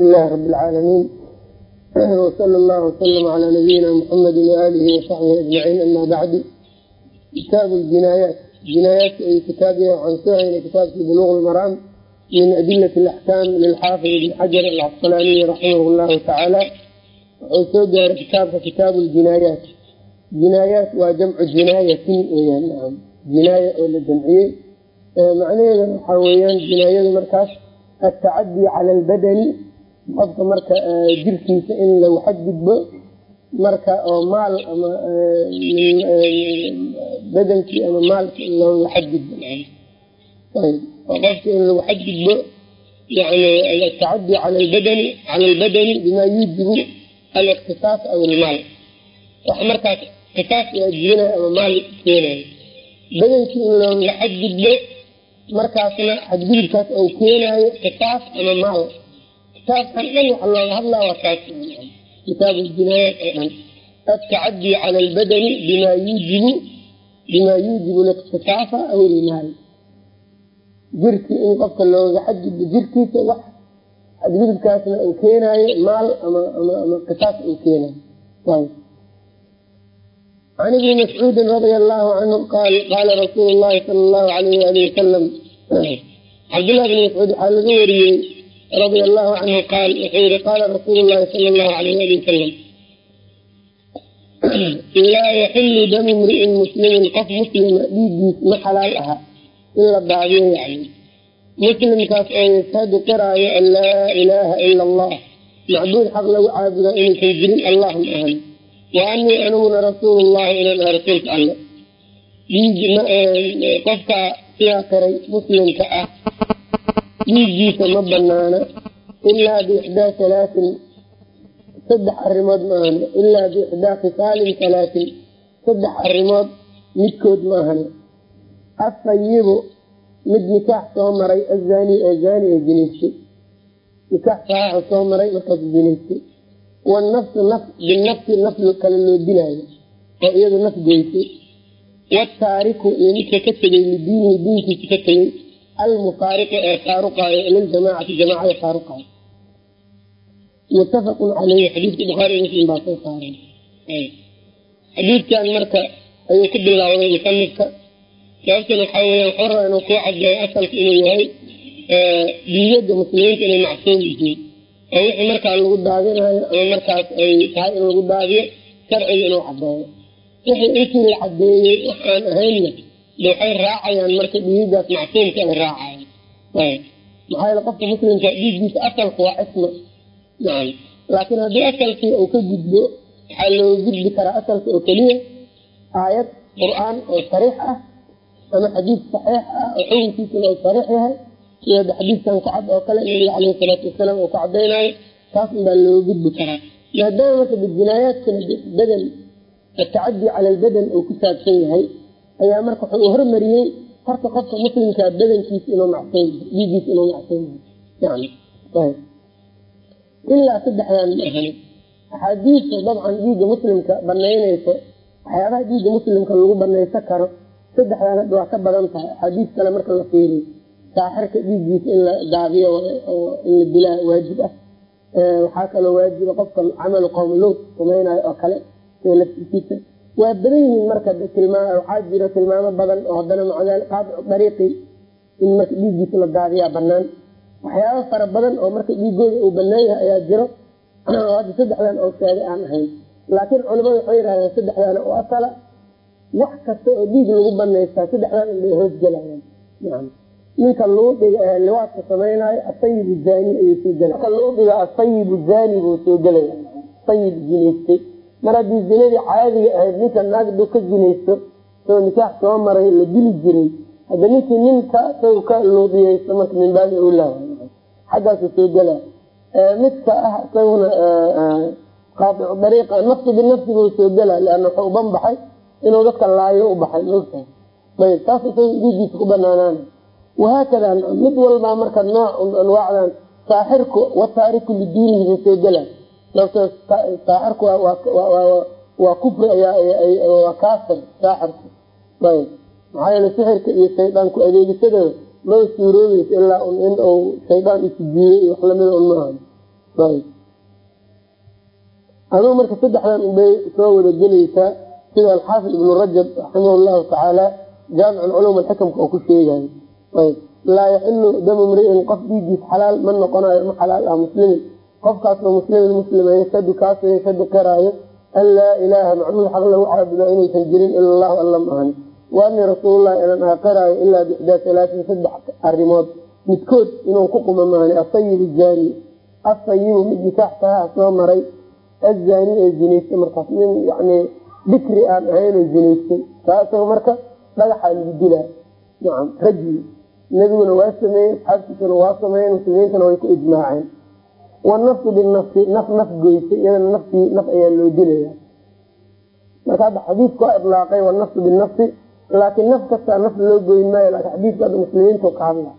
ilahi rabi alcaalamiin wsala allahu wasalam calaa nabiyina muxamedi waaalihi wasaxbihi ajmaciin ama bacdu kitaabu ljinaayaat jinaayaadka ayuu kitaab haynay kitaabkii buluuq lmaraam min adilati alaxkaam lilxaafid ibni xajar alcasqalaaniyi raximah llahu tacaala wuxuu soo gaaray kitaabka kitaabu ljinaayaat jinaayaat waa jamcu jinaayatin weyaan naam. Jinaaya oo la jamciyey. Macnaheedana waxaa weeyaan jinaayadu markaas atacadii cala albadani qofka marka jirkiisa in lagu xadgudbo marka oo maal ama badankii ama maalka in looga xadgudbo oo qofka in lagu xadgudbo yani atacadii cala albadani cala albadani bima yuujibu aliqtisaas aw ilmaal wax markaas qisaas waajibinayo ama maal keenayo badankii in looga xadgudbo markaasna xadgudubkaas ou keenaayo qisaas ama maal kitaabkan dhan waxa looga hadlaa waa kaas kitaab ljinaayaat oo dhan. Altacadii cala albadani bima yuujibu bima yuujibu liqtisaafa aw ilmaal jirkii in qofka looga xadgudbo jirkiisa wax xadgudubkaasna uu keenaayo maal ama ama qisaas uu keenaayo. Can ibni mascuudin radia allahu canhu qaal qaala rasuulu llahi sala allahu alayh ali wasalam cabdullah bni mascuud waxaa laga wariyey radia allahu canhu qaal wuxuu yihi qaala rasuulu llahi sala allahu alayh ali wasalam laa yaxilu damu mri'in muslimin qof muslima dhiigiis ma xalaal aha in la daadiyo yani muslimkaas oo yashhadu qiraayo an laa ilaaha ila allah macbuud xaq lagu caabudaa inaysan jirin allah ma ahan. Wa anii aniguna rasuulu llahi inaan aha rasuulka alle. Qofka sidaa qiray muslimka ah dhiigiisa ma banaana ilaa biixdaa halaatin saddex arrimood maahan ilaa biixdaa kisaalin halaatin saddex arrimood midkood maahane afayibu mid nikaax soo maray azaani ee zaani ee zinaystay nikaax saaaxa soo maray markaas zinaystay wanafsu naf binafsi naf kale loo dilaayo oo iyadu naf goysay wataariku iyo midka ka tegay lidiinihi diinkiisa ka tegay almufaariqu ee faaruqaayo liljamaacati jamaacada faaruqaayo muttafaqun caleyhi xadiidka bukhaari muslim baa soo saaray xadiidkan marka ayuu ku bilaawday musanifka sababtana waxaa weya wuxuu rabaa inuu kuu cadeeyo asalka inuu yahay diiyada muslimiinta inay macsuum yihiin oo wixii markaa lagu daadinayo ama markaas ay tahay in lagu daadiyo sharciga inuu cadeeyo wixii intii la cadeeyey waxaan ahaynna de waxay raacayaan marka dhiigaas macsuumka ay raacayaan. Maxaa yeele qofka muslimka dhiiggiisa asalka waa nacam laakiin haddii asalkii uu ka gudbo waxaa looga gudbi karaa asalka oo keliya. Aayad qur'aan oo sariix ah ama xadiis saxiix ah oo xukunkiisuna uu sariix yahay sida xadiiskan ku cad oo kale nabiga caleyhi salaatu wasalaam uu ka cadaynayo taas unbaa looga gudbi karaa. Maadaama marka bijinaayaadkana badan atacadii cala albadan uu ku saabsan yahay ayaa marka wuxuu hormariyey horta qofka muslimkaa badankiisa inuu macsuum dhiigiisa inuu yani ilaa saddexdan ma axaadiista dabcan dhiigga muslimka banaynayso waxyaabaha dhiigga muslimka lagu banaysan karo saddexdan hadda waa ka badan tahay. Axaadiis kale marka la fiiriyo saaxirka dhiiggiisa in la daadiyo in la dilaa waajib ah. Waxaa kaloo waajiba qofka camalu qowmi lood samaynayo oo kale laftiisa waa badan yihiin marka waxaa jiro tilmaamo badan oo haddana macdaal qaadicu dariiqi in marka dhiiggiisa la daadiyaa banaan waxyaaba fara badan oo marka dhiigooda uu banaan yahay ayaa jiro. Hadda saddexdan oo sheegay aan ahayn. Laakiin culimadu waxay yidhahdeen saddexdaana oo asala wax kasta oo dhiig lagu banaystaa saddexdan inbay hoosgelayaan ninka ee liwaadka samaynayo asayibu zaani ayuu soo gelaya ninka luudhiga asayibu zaani buu soo gelaya sayib zinaystay mar haddii zinadii caadiga ahayd ninka naagdu ka zinaysto soo nikaax soo maray la dili jiray. Hadda ninkii ninka saw ka luudiyaysto marka min baabi awlaa xaggaasu soo gela midka ah isaguna qaadicu dariiqa nafsi binafsi buu soo gela leanna wuxuu uban baxay inuu dadka laayo u baxay maogtahay ayb taas isaga dhiigiisa ku banaanaana wahaakada mid walbaa marka nooc anwaacdan saaxirku wataariku lidiinihi buu soo gela saaxirku waa kufri waa kaafir saaxirku ayb maxaa yeele sixirka iyo shaydaanku adeegisadooda maba suuroobaysa ilaa in uu shaydaan isujiiyey iyo wax lamida un maaha aduu marka saddexdan unbay soo wada gelaysaa sida alxaafid ibnu rajab raximah llahu tacaala jaamic culum alxikamka oo ku sheegayo ayb laa yaxilu damu mri'in qof dhiigiis xalaal ma noqonayo ma xalaal ah muslimin qofkaasoo muslimin kaasoo yashadu qiraayo an laa ilaaha macbuud xaq lagu caabudo inaysan jirin ila allahu alla maahan waanii rasuulullahi inaan aha qiraayo ilaa bixdaa salaatin saddex arrimood. Midkood inuu ku quma maahani asayibu zaani asayibu mid nikaaxtaha soo maray. Azaani ee zinaystay markaas nin yani bikri aan ahaynoo zinaystay. Kaasoo marka dhagaxaa lagu dilaa nacam rajmi nebiguna waa sameeyey asxaabtiisuna waa sameeyeen muslimiintana way ku ijmaaceen wanafsu binafsi naf naf goysay iyadana naftii naf ayaa loo dilaya. Marka hadda xadiidku ilaaqay wanafsu binafsi laakiin naf kastaa naf loo goyn maayo laakin xadiidku hadda muslimiintu ka hadla.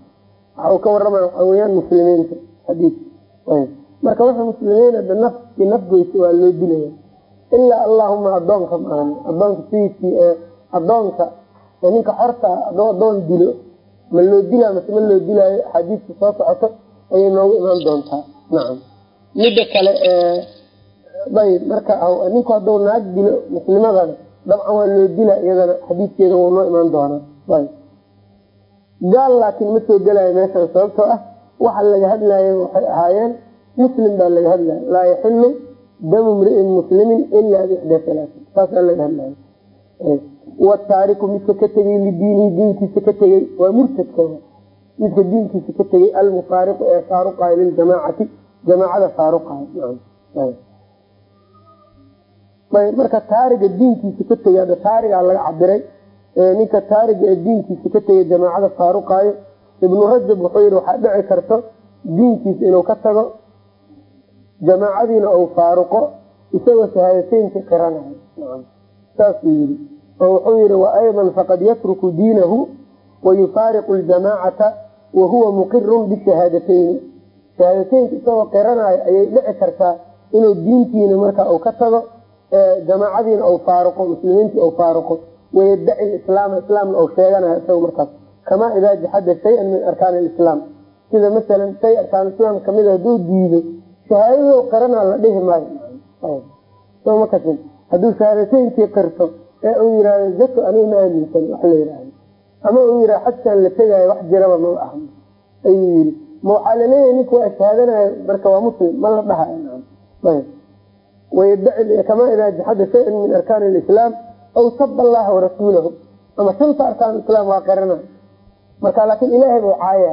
Waxa uu ka waramaya waxaa weyaan muslimiinta xadiid. Marka wuxuu muslimiin ada nafki naf goysay waa loo dilaya. Ilaa allahuma adoonka maahan adoonka sayidkii ee adoonka ninka xorta adoo adoon dilo ma loo dilaa mase ma loo dilaayo axaadiista soo socoto ayay noogu imaan doontaa. Nacam midda kale ayb marka ninku hadduu naag dilo muslimadana dabcan waa loo dila iyadana xadiiskeeda wuu noo imaan doonaa. Ayb gaal laakiin ma soo gelayo meeshan sababtoo ah waxa laga hadlayo waxay ahaayeen muslim baa laga hadlaya laa yaxilu damu mri'in muslimin ilaa bixda salaatin saasaa laga hadlaya wataariku midka ka tegey lidiinihi diinkiisa ka tegey waa murtadka midka diinkiisa ka tegey almufaariqu ee faaruqayo liljamaacati jamaacada faaruqayo marka taariga diinkiisa ka tegey ada taarigaa laga cabiray ninka taariga ee diinkiisa ka tegey jamaacada faaruqaayo ibnu rajab wuxuu yihi waxaa dhici karto diinkiisa inuu ka tago jamaacadiina uu faaruqo isagoo shahaadateynka qiranayo saasuu yii oo wuxuu yihi waayضa faqad yatruku diinahu wayufaariqu ljamaacata wahuwa muqirun bishahaadateyn shahaadateynka isagoo qiranayo ayay dhici kartaa inuu diintiina marka ka tago jamaacadiina u faaruqo muslimiintii u faaruqo wayadaci islaama islaamna uu sheeganayo isaga markaas. Kamaa idaa jaxada shayan min arkaan lislaam sida masalan shay arkaan islaam ka mid haduu diido shahaadado qirana la dhihi maayo. Hadduu shahaadateyntii qirto ee uu yihahdo zako aniga ma aaminsan wax la yihahdo ama uu yihah xajkan la tegaayo wax jiraba ma ah ayuu yii ma waxaa la leeyahay ninku waa shahaadanayo marka waa muslim ma la dhahayo. Wayadaci kamaa idaa jaxada shayan min arkaan lislaam aw saba allaha warasuulahu ama shanta arkaan islaam waa qirana marka laakin ilaahay buu caaya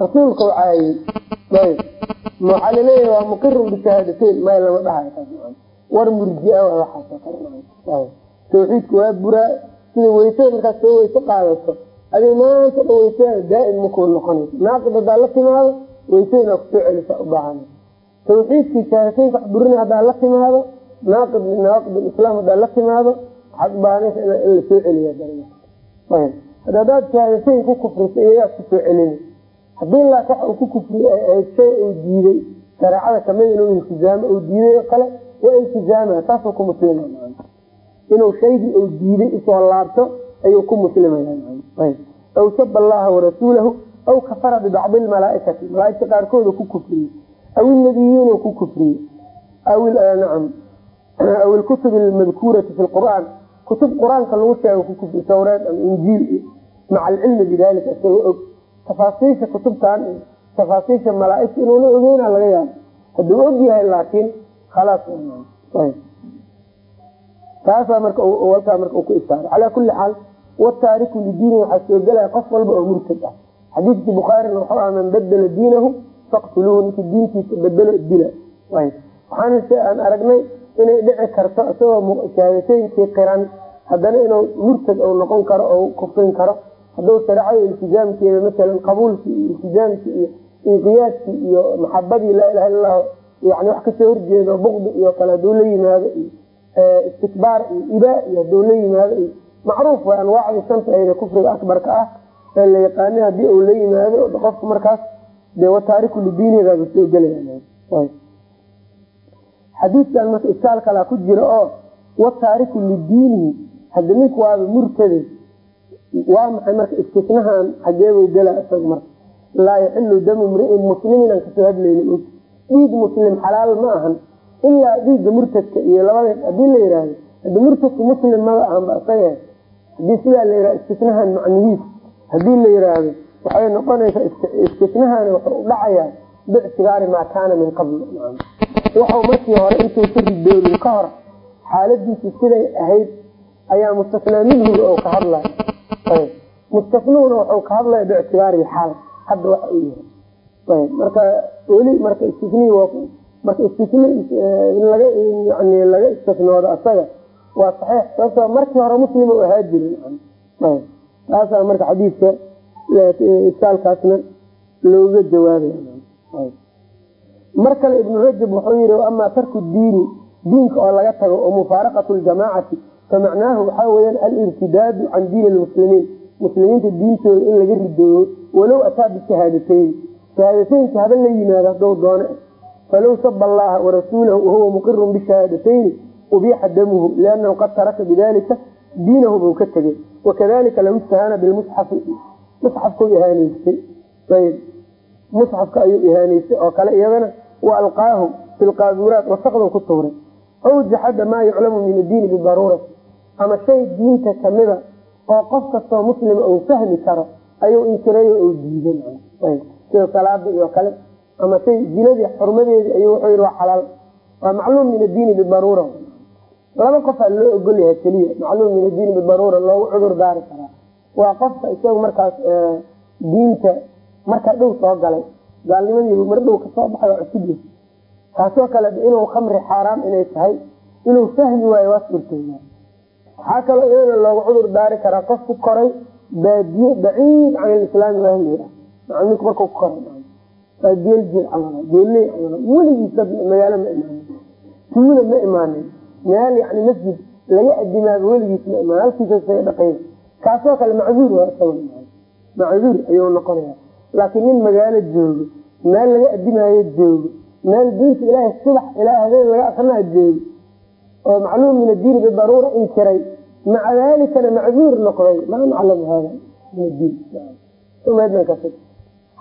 rasuulka u caayay. Ma waxaa la leeyahay waa muqirun bishahaadateyn may lama dhahayo. War murjia waxaas tawxiidku waa buraa sida weysada markaad soo weyse qaadato adig maanta dha weysada daaim makuu noqonayso. Naaqid hadaa la timaado weysada inaa ku soo celisa ubaahan tawxiidkii shahaadateynka wax burina hadaa la timaado naaqid min nawaaqid islaam hadaa la timaado waxaad ubaahanaysa in la soo celiya hadaad shahaadateyn ku kufrisa iyagaa ku soo celini haddii laak uu ku ahayd shay uu diiday shareecada ka mid inuu iltizaamo uu diiday oo kale waa iltizaama saasuu ku muslima inuu shaygii uu diiday u soo laabto ayuu ku muslimaya aw saba allaha warasuulahu aw kafara bibacdi lmalaaikati malaaigta qaarkooda ku kufriye aw inabiyiin ku kufriye aw ilkutub almadkuurati fi lqur'aan kutub qur'aanka lagu sheego ku kufriye tawreed ama injiil maca alcilmi bidalika isagoo og. Tafaasiisha kutubtan tafaasiisha malaaigta inuuna ogeyna laga yaabo. Hadduu og yahay laakiin khalaas taasaa marka halkaa marka ku isaaray calaa kuli xaal wataariku lidiini waxaa soo gelaya qof walba oo murtad ah. Xadiidkii bukhaarina wuxuu aha man badela diinahu faqtuluuhu. Ninkii diintiisa bedelo dila. Waxaana se aan aragnay inay dhici karto isagoo shahaadateyinkii qiran. Haddana inuu murtad noqon karo ou kufrin karo. Hadduu shareecada iltizaamkeeda masalan qabuulkii iyo iltizaamkii iyo inqiyaadkii iyo maxabadii laa ilaha illa lahu yani wax ka soo horjeedo bukdi iyo kale haduu la yimaado istikbaar iyo ibaa iyo haduu la yimaado. Macruuf way anwaacdii shanta ayda kufriga akbarka ah ee la yaqaana haddii uu la yimaado qofku markaas dee wataariku lidiinidaaba soo gelaya xadiidkan marka iskaal kalaa ku jira oo wataariku lidiinihi hada ninku waaba murtade waa maxay marka istisnahan xageebuu gela isaga marka? Laa yaxilu damu mri'in muslimin aan ka soo hadlayni dhiig muslim xalaal ma ahan ilaa dhiigga murtadka iyo labada haddii la yihahdo hadi murtadka muslim maba ahanba isaga haddii sidaa la yihah istisnahan macnihiis. Hadii la yiraahdo waxay noqonaysaa istisnahan wuxuu udhacayaa bictibaari maa kaana min qabl. Waxau markii hore intuusa ridoorin ka hor xaaladiisi siday ahayd ayaa mustasnaa minhuga oo ka hadlaya mustasnuhuna waxuu ka hadlaya bictibaari xaal hadda waxa uu yahay marka weli marka istisni marka istisni in laga istisnoodo asaga waa saxiix sababto markii hore muslim u ahaa jirin. Taasaa marka xadiidka iskaalkaasna looga jawaabaya mar kale ibnu rajab wuxuu yihi amaa tarku diini diinka oo laga tago oo mufaaraqatu ljamaacati famacnaahu waxaa weyaan alirtidaadu can diini lmuslimiin muslimiinta diintooda in laga ridooyo walow ataa bishahaadateyn shahaadateynka haba la yimaado haduu doone falow saba allaha warasuulahu wahuwa muqirun bishahaadateyn ubiixa damuhu liannahu qad taraka bidalika diinahu buu ka tegay wakadalika law istahana bilmusxafi musxafkau ihaanaystay musxafka ayuu ihaanaystay oo kale iyadana wa alqaahu fi ku tuuray aw jaxada maa yuclamu min addiini bidaruura ama shay diinta kamida oo qof kastoo muslima uu fahmi karo ayuu inkiray oo diiday sida salaada iyo kale ama shay zinadii xurmadeedii ayuu wuxuu waa xalaal. Waa macluum min addiini bidaruura laba qofaa loo ogol yahay keliya macluum min addiini bidaruura loogu cudur daari karaa. Waa qofka isaga markaas diinta markaa dhow soo galay gaalnimadii mar dhow ka soo baxay waa cusub taasoo kale inuu khamri xaaraam inay tahay inuu fahmi waayo waa suurtooda waxaa kaloo iyada loogu cudur daari karaa qof ku koray baadiye baciid can ilislaami ahli ah markuu ku koray geel camal geelley camal weligiis dad magaalo ma imaanin. Tuula ma imaanin. Meel yani masjid laga adimaaba weligiis ma imaan halkiisa isaga dhaqay kaasoo kale macduur macduur ayuu noqonaya laakiin nin magaalo joogo meel laga adimaayo joogo meel diinta ilaahay subax ilaa habeen laga akrinaa joogo oo macluum min addiini bidaruura inkiray maca daalikana macduur noqday. Maa naclamu hada min addiin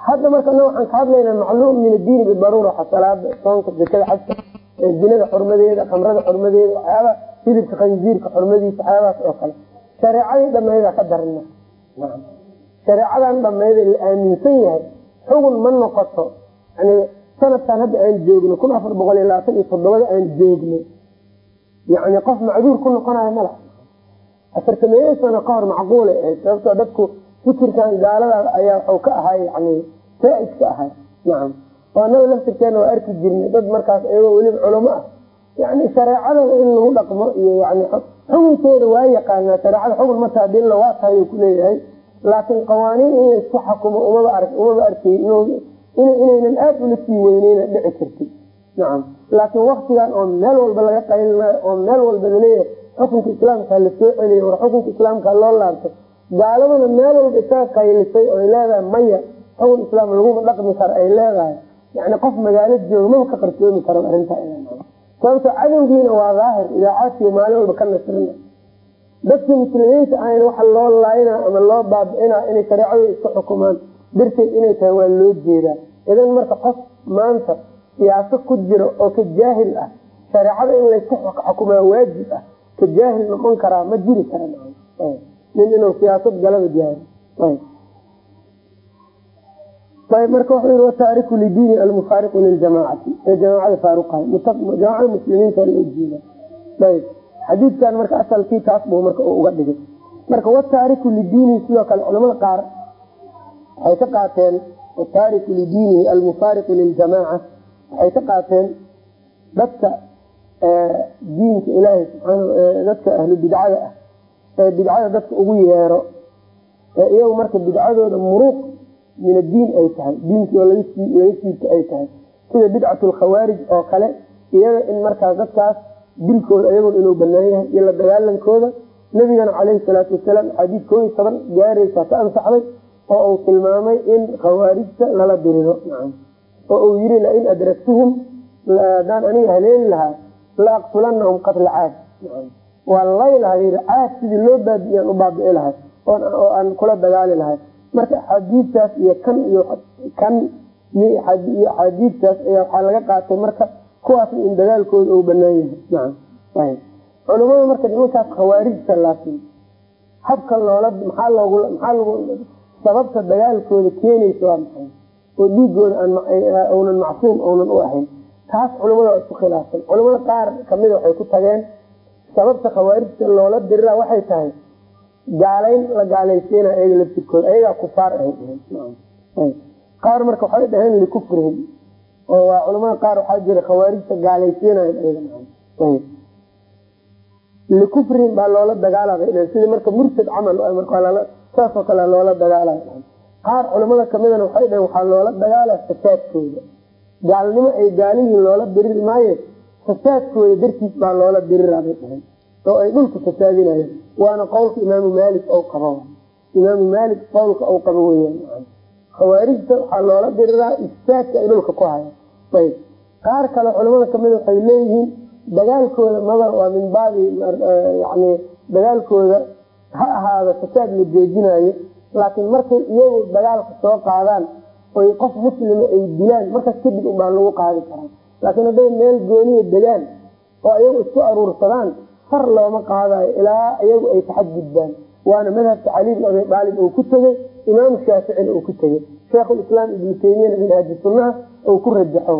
hadda marka waxaan ka hadlaynaa macluum min addiini bidaruura salaada soonka zakada xajka zinada xurmadeeda khamrada xurmadeeda waxyaaba hidibka khanziirka xurmadiisa waxyaabahaas oo kale. Shareecadii dhamayda ka darina shareecadan dhamayda la aaminsan yahay xugun ma noqoto. Yani sanadkan hadda aan joogno kun afar boqol iyo labaatan iyo toddobada aan joogno. Yani qof macduur ku noqonayo mala afartameeye sano ka hor macquulay ahayd sababtoo dadku fikirkan gaalada ayaa waxuu ka ahay yani saa-id ka ahay nacam oo anaga laftirkeena waa arki jirnay. Dad markaas iyagoo weliba culamo ah. Yani shareecadada in lagu dhaqmo iyo yani xukunkeeda waa yaqaanaa shareecada xukun ma taha dilla waa tahay ku leeyahay laakiin qawaaniin in laysku xakumo umaba ar umaba arkay inaynan aada ula sii weyneyna dhici kartay. Nacam laakiin waktigan oo meel walba laga qaylinayo oo meel walba la leeyahay xukunka islaamka la soo celiyo war xukunka islaamka loo laabto gaaladuna meel walba isaga qaylisay oo ay leedahay maya. Xukun islaam laguma dhaqmi karo ay leedahay. Yani qof magaalo jooga maba ka qarsoomi karo arrinta sababto cadowgiina waa daahir idaacaadkii maalin walba ka nasrina. Dadkii muslimiinta ahayna waxa loo laayna ama loo baabi'ina inay shareecadooda isku xukumaan. Darteed inay tahay waa loo jeedaa. Idan marka qof maanta siyaasa ku jiro oo ka jaahil ah shareecada in laysku xukumaa waajib ah ka jaahil noqon karaa ma jiri kara nin inuu siyaasad galaba ayb. Marka wuxuu yii wataariku lidiini almufaariqu liljamaacati ee jamaacada faaruqahay jamaacada muslimiinta loo jeeda ayb. Xadiidkan marka asalkii taas buu marka uga dhigay. Marka wataariku lidiinihi sidoo kale culamada qaar waxay ka qaateen wataariku lidiinihi almufaariqu liljamaaca waxay ka qaateen dadka diinka ilaahay dadka ahlu ah ee bidcada dadka ugu yeero ee iyagu marka bidcadooda muruuq min addiin ay tahay diinkii oo laga siibta ay tahay. Sida bidcatu lkhawaarij oo kale iyada in markaas dadkaas dilkooda iyagun inuu banaan yahay iyo la dagaalankooda nabigana caleyhi salaatu wasalaam xadiid koo iyo toban gaaraysa ka ansaxday oo uu tilmaamay in khawaarijta lala diriro. Oo uu yiri lain adragtuhum hadaan aniga haleeli lahaa la aqtulanahum qatla caad waa lay lahay caad sidii loo baabi'iyaan u baabi'i lahay oo aan kula dagaali lahay. Marka xadiidtaas iyo kan iyo kan iyo axaadiidtaas ayaa waxaa laga qaatay marka kuwaasna in dagaalkooda uu banaan yahay. Culimada marka nimankaas khawaarijta laakiin habka loola maxaa loogu maxaa lagu sababta dagaalkooda keenaysa waa maxay? Oo dhiigooda aanunan macsuum uunan u ahayn. Taas culimada waa isku khilaafsan. Culimada qaar kamida waxay ku tageen sababta khawaarijta loola dirira waxay tahay gaalayn la gaalaysiina ayaga laftirkooda ayagaa kufaar ahayd qaar marka waxay dhaheen likufrihim oo waa culamada qaar waxaa jira khawaarijta gaalaysiinayo ayaga likufrihim baa loola dagaalama sida marka murtad camal saasoo kale loola dagaalay qaar culamada kamidana waxay dhaheen waxaa loola dagaalaa fasaadkooda. Gaalnimo ay gaalihiin loola diriri maaye fasaadkooda dartiis baa loola dirirabay dhahen oo ay dhulka fasaadinayeen waana qowlka imaamu maalik ou qabo. Imaamu maalik qowlka ou qabo weyan khawaarijta waxaa loola diriraa ifsaadka ay dhulka ku hayan. Ayb. Qaar kale culamada kamida waxay leeyihiin dagaalkooda maba waa min baabi yani dagaalkooda ha ahaada fasaad la joojinayo laakiin markay iyagu dagaalka soo qaadaan oy qof muslima ay dilaan markaas kadib ubaa lagu qaadi karaa laakiin hadday meel gooniya degaan oo iyagu isku aruursadaan far looma qaadayo ilaa iyagu ay taxadgudbaan waana madhabka cali bin abi aalib uu ku tegey imaamu shaaficina uu ku tegey sheikhulislaam ibnu taymiyana minhaaji sunnaha uu ku rajaxo.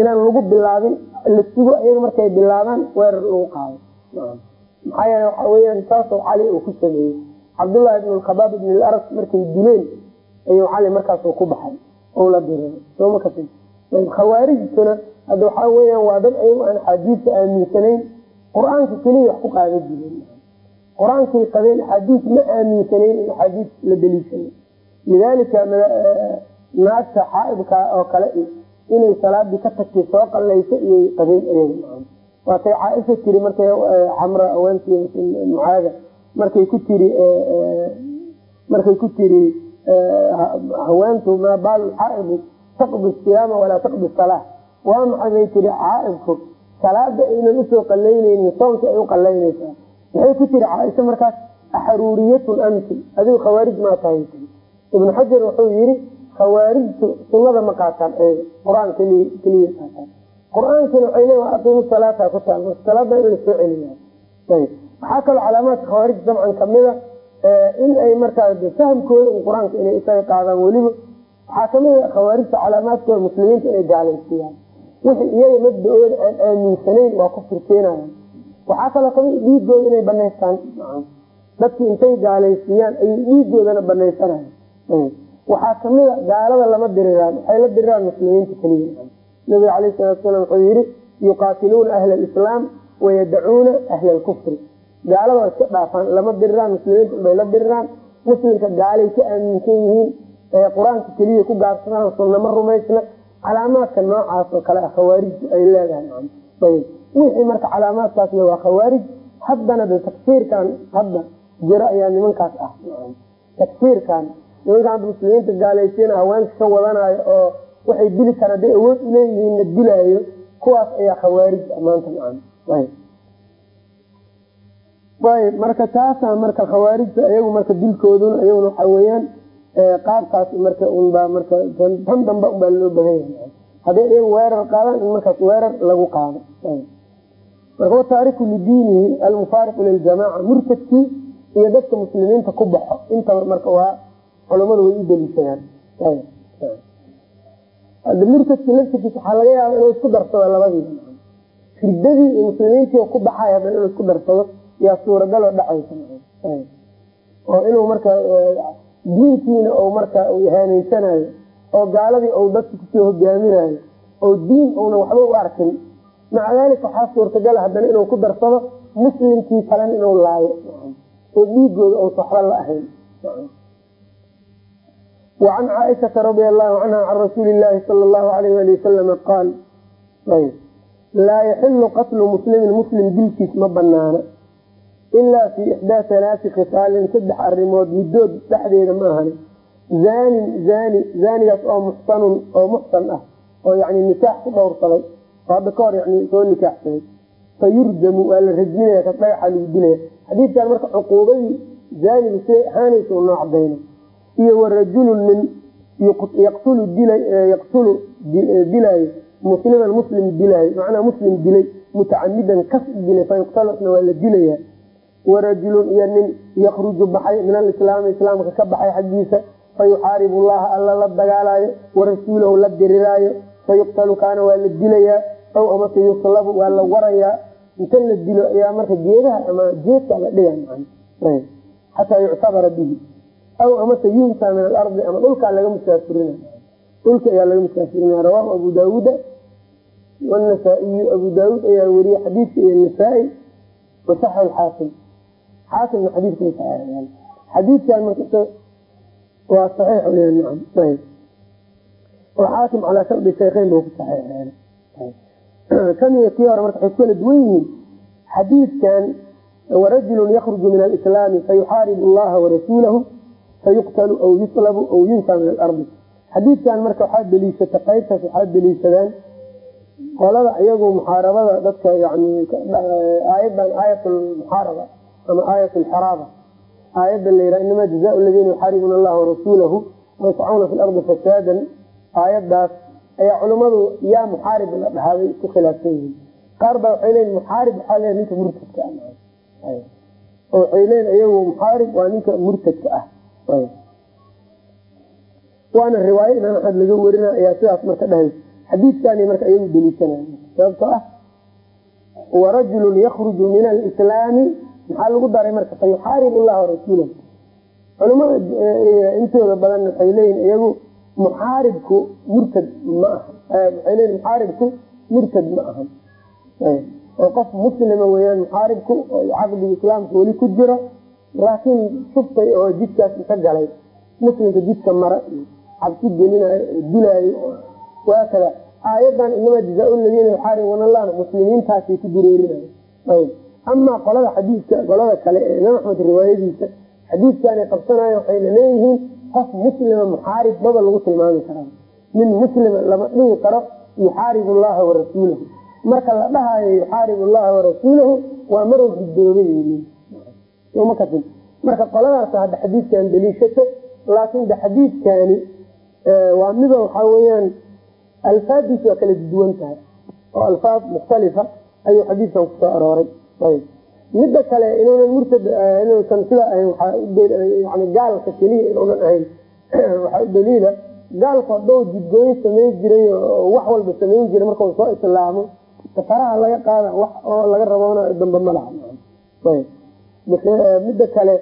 Inaan lagu bilaabin la sugo iyaga markay bilaabaan weerar lagu qaado. Maxaa yeele waxa weyaan saasoo cali uu ku sameeyey. Cabdullahi ibn lkhabaab ibn laras markay dileen ayuu cali markaas ku baxay la kasi khawaarijtuna hadda waxaa weyaan waa dad ayagu aan axaadiista aaminsanayn qur'aanka keliya wax ku qaada jireen qur'aankay qabeen axaadiis ma aaminsanayn in axaadiis la deliishano lidaalika naagta xaaibka oo kale inay salaadii ka tagtay soo qallaysa iyay qabeen iyaga waatay caaisha tiri markay camra haweentii mucaada markay ku tiri markay ku tiri haweentu maa baalu xaaibu taqdi siyaama walaa taqdi salaa waa maxay bay tiri caaibku salaada aynan u soo qalaynaynin soonka ay u qalaynaysaa maxay ku tiri caaisha markaas axaruuriyatun anti adigu khawaarij maa tahay. Ibnu xajar wuxuu yiri khawaarijtu sunada ma qaataan eega qur'aan keliya qaataan. Qur'aankina waxay leeyihiin aqiimu salaata ku taal salaada in la soo celiya ayb waxaa kaloo calaamaadka khawaarij dabcan kamida in ay markaa fahamkooda qur'aanka inay isaga qaadaan weliba waxaa ka mid a khawaarijta calaamaadkooda muslimiinta inay gaalaysiiyaan wixii iyaga mabda-ooda aan aaminsanayn waa ku firkeenayan waxaa kaloo ka mid dhiigooda inay banaystaan dadkii intay gaalaysiiyaan ayay dhiigoodana banaysanayan waxaa kamida gaalada lama diriraan waxay la diriraan muslimiinta keliya. Nabiga caleyh salatu salam wuxuu yihi yuqaatiluuna ahla alislaam wayadacuuna ahla alkufri gaalada iska dhaafaan lama diriraan muslimiinta bay la diriraan. Muslimka gaalay ka aaminsan yihiin qur'aanka keliya ku gaabsadaan sunnama rumaysna. Calaamaadka noocaas oo kale ah khawaarijtu ay leedahay wixii marka calaamaadkaasna waa khawaarij haddana de takfiirkan hadda jiro ayaa nimankaas ah. Takfiirkan nimanka hadda muslimiinta gaalaysiina haweenka ka wadanayo oo waxay dili kara haday awood uleeyihiin la dilaayo kuwaas ayaa khawaarij maanta ayb marka taasa marka khawaarijta iyagu marka dilkooduna iyaguna waxa weyaan qaabkaas marka unbaa marka tan damba unbaa loo badan yahay. Hadday iyagu weerar qaadaan in markaas weerar lagu qaado. Marka wataariku lidiinihi almufaariqu liljamaca murtadkii iyo dadka muslimiinta ku baxo. Intaba marka waa culamadu way u daliishadaan murtadki laftirkiis waxaa laga yaaba inuu isku darsado labadii. Ridadii iyo muslimiintii ku baxay haddana inuu isku darsado yaa suuragaloo dhacaysa. Oo inuu marka diintiina oo markaa u ihaanaysanayo oo gaaladii uu dadka ku soo hogaaminayo oo diin uuna waxba u arkin maca daalika waxaa suurtagala haddana inuu ku darsado muslimkii kalena inuu laayo. Oo dhiigooda ousa waxba la ahayn. Wacan caaishaa radia allahu canha can rasuuli illaahi sal llahu alayh ali wasalama qaal laa yaxilu qatlu muslimin muslim dilkiis ma banaana ilaa fi ixdaa alaai khisaalin saddex arimood midood dhexdeeda ma ahanin zanin zani zanigaas oo muxsanun oo muxsan ah oo yani nikaax ku dhowrsaday oo hadda kahor yani soo nikaaxsaday fa yurjamu waa la rajminaya ka dhagaxa lagu dilaya xadiidkan marka cuquubadii zaniga siday ahaanaysa unoo cadayna iyo warajulun min yaqtulu dila yaqtulu dilaayo musliman muslim dilaayo macnaa muslim dilay mutacamidan kas dilay fayuqtalasna waa la dilaya warajulun iyo nin yakruju baxay min alislaami islaamka ka baxay xaggiisa fayuxaaribu llaha alla la dagaalayo warasuulahu la diriraayo fayuqtalu kaana waa la dilayaa aw amase yuslabu waa la warayaa inta la dilo ayaa marka geedaha ama jeedka la dhiga xataa yuctabara bihi. Aw amase yunsa min alardi ama dhulkaa laga musaafirina dhulka ayaa laga musaafirina rawaahu abu daawuuda wanasaa-iyu abu daawuud ayaa weriyey xadiidka iyo nasaa-i. Wasaxahu xaakim xaakimna xadiidka saxeexiyaan xadiidkan marka waa saxiix nacam ayb oo xaakim calaa shardi shaykheyn buu ku saxeexeen kan iyo kii hore marka waxay ku duwan yihiin xadiidkan warajulun yakruju min alislaami fayuxaaribu allaha warasuulahu fayuqtalu aw yuslabu aw yunsa min alardi xadiidkan marka waxaa deliishata qaybtaas waxaa deliishadaan qolada iyagu muxaarabada dadka yani aayadan aayat lmuxaaraba ama aayat lxaraaba. Aayadda la inama jazaau ladiina yuxaaribuuna allaha warasuulahu wayascauna fi lardi fasaadan. Aayadaas ayaa culimmadu yaa muxaarib la dhahaabay isku khilaafsan yihiin. Qaar baa waxay leeyiin muxaarib waxaa leeyahay ninka murtadka ah. Oo waxay leeyiin iyagu muxaarib waa ninka murtadka ah. Waana riwaayo imaam axmed laga werina ayaa sidaas marka dhahaysa xadiidkani marka iyagu deliishanay sababtoo ah warajulun yakruju min alislaami maxaa lagu daray marka fayuxaarib llaha warasuulahu culimada intooda badan waxay leeyihiin iyagu muxaaribku murtad ma aha. Waxay leeyihiin muxaaribku murtad ma ahan oo qof muslima weyaan muxaaribku caqdiga islaamka weli ku jiro laakiin suftay oo jidkaas inka galay. Muslimka jidka mara cabsi gelinayo oo dilaayo waa kada aayadan inama jazaa ladiina yuxaaribuuna allahna muslimiintaasay ku dureerinayo ayb amaa qolada xadiidka qolada kale ee imaam axmed riwaayadiisa xadiidkaanay qabsanayo waxayna leeyihiin qof muslima muxaarib maba lagu tilmaami karaa nin muslima lama dhihi karo yuxaaribu llaha warasuulahu marka la dhahayo yuxaaribu llaha warasuulahu waa marow ridoobay marka qoladaas hadda xadiidkan daliishato laakin de xadiidkani waa mido waxaa weyaan alfaadiis waa kala duwan tahay. Oo alfaad mukhtalifa ayuu xadiidkan ku soo arooray midda kale inuunan murtad inuusan sida ahayn waaa gaalka keliya inuunan ahayn waxaa u daliila gaalku hadou jidgooyin samayn jiray wax walba samayn jiray markau soo islaamo safaraha laga qaada wax oo laga raboona dambe ma laha midda kale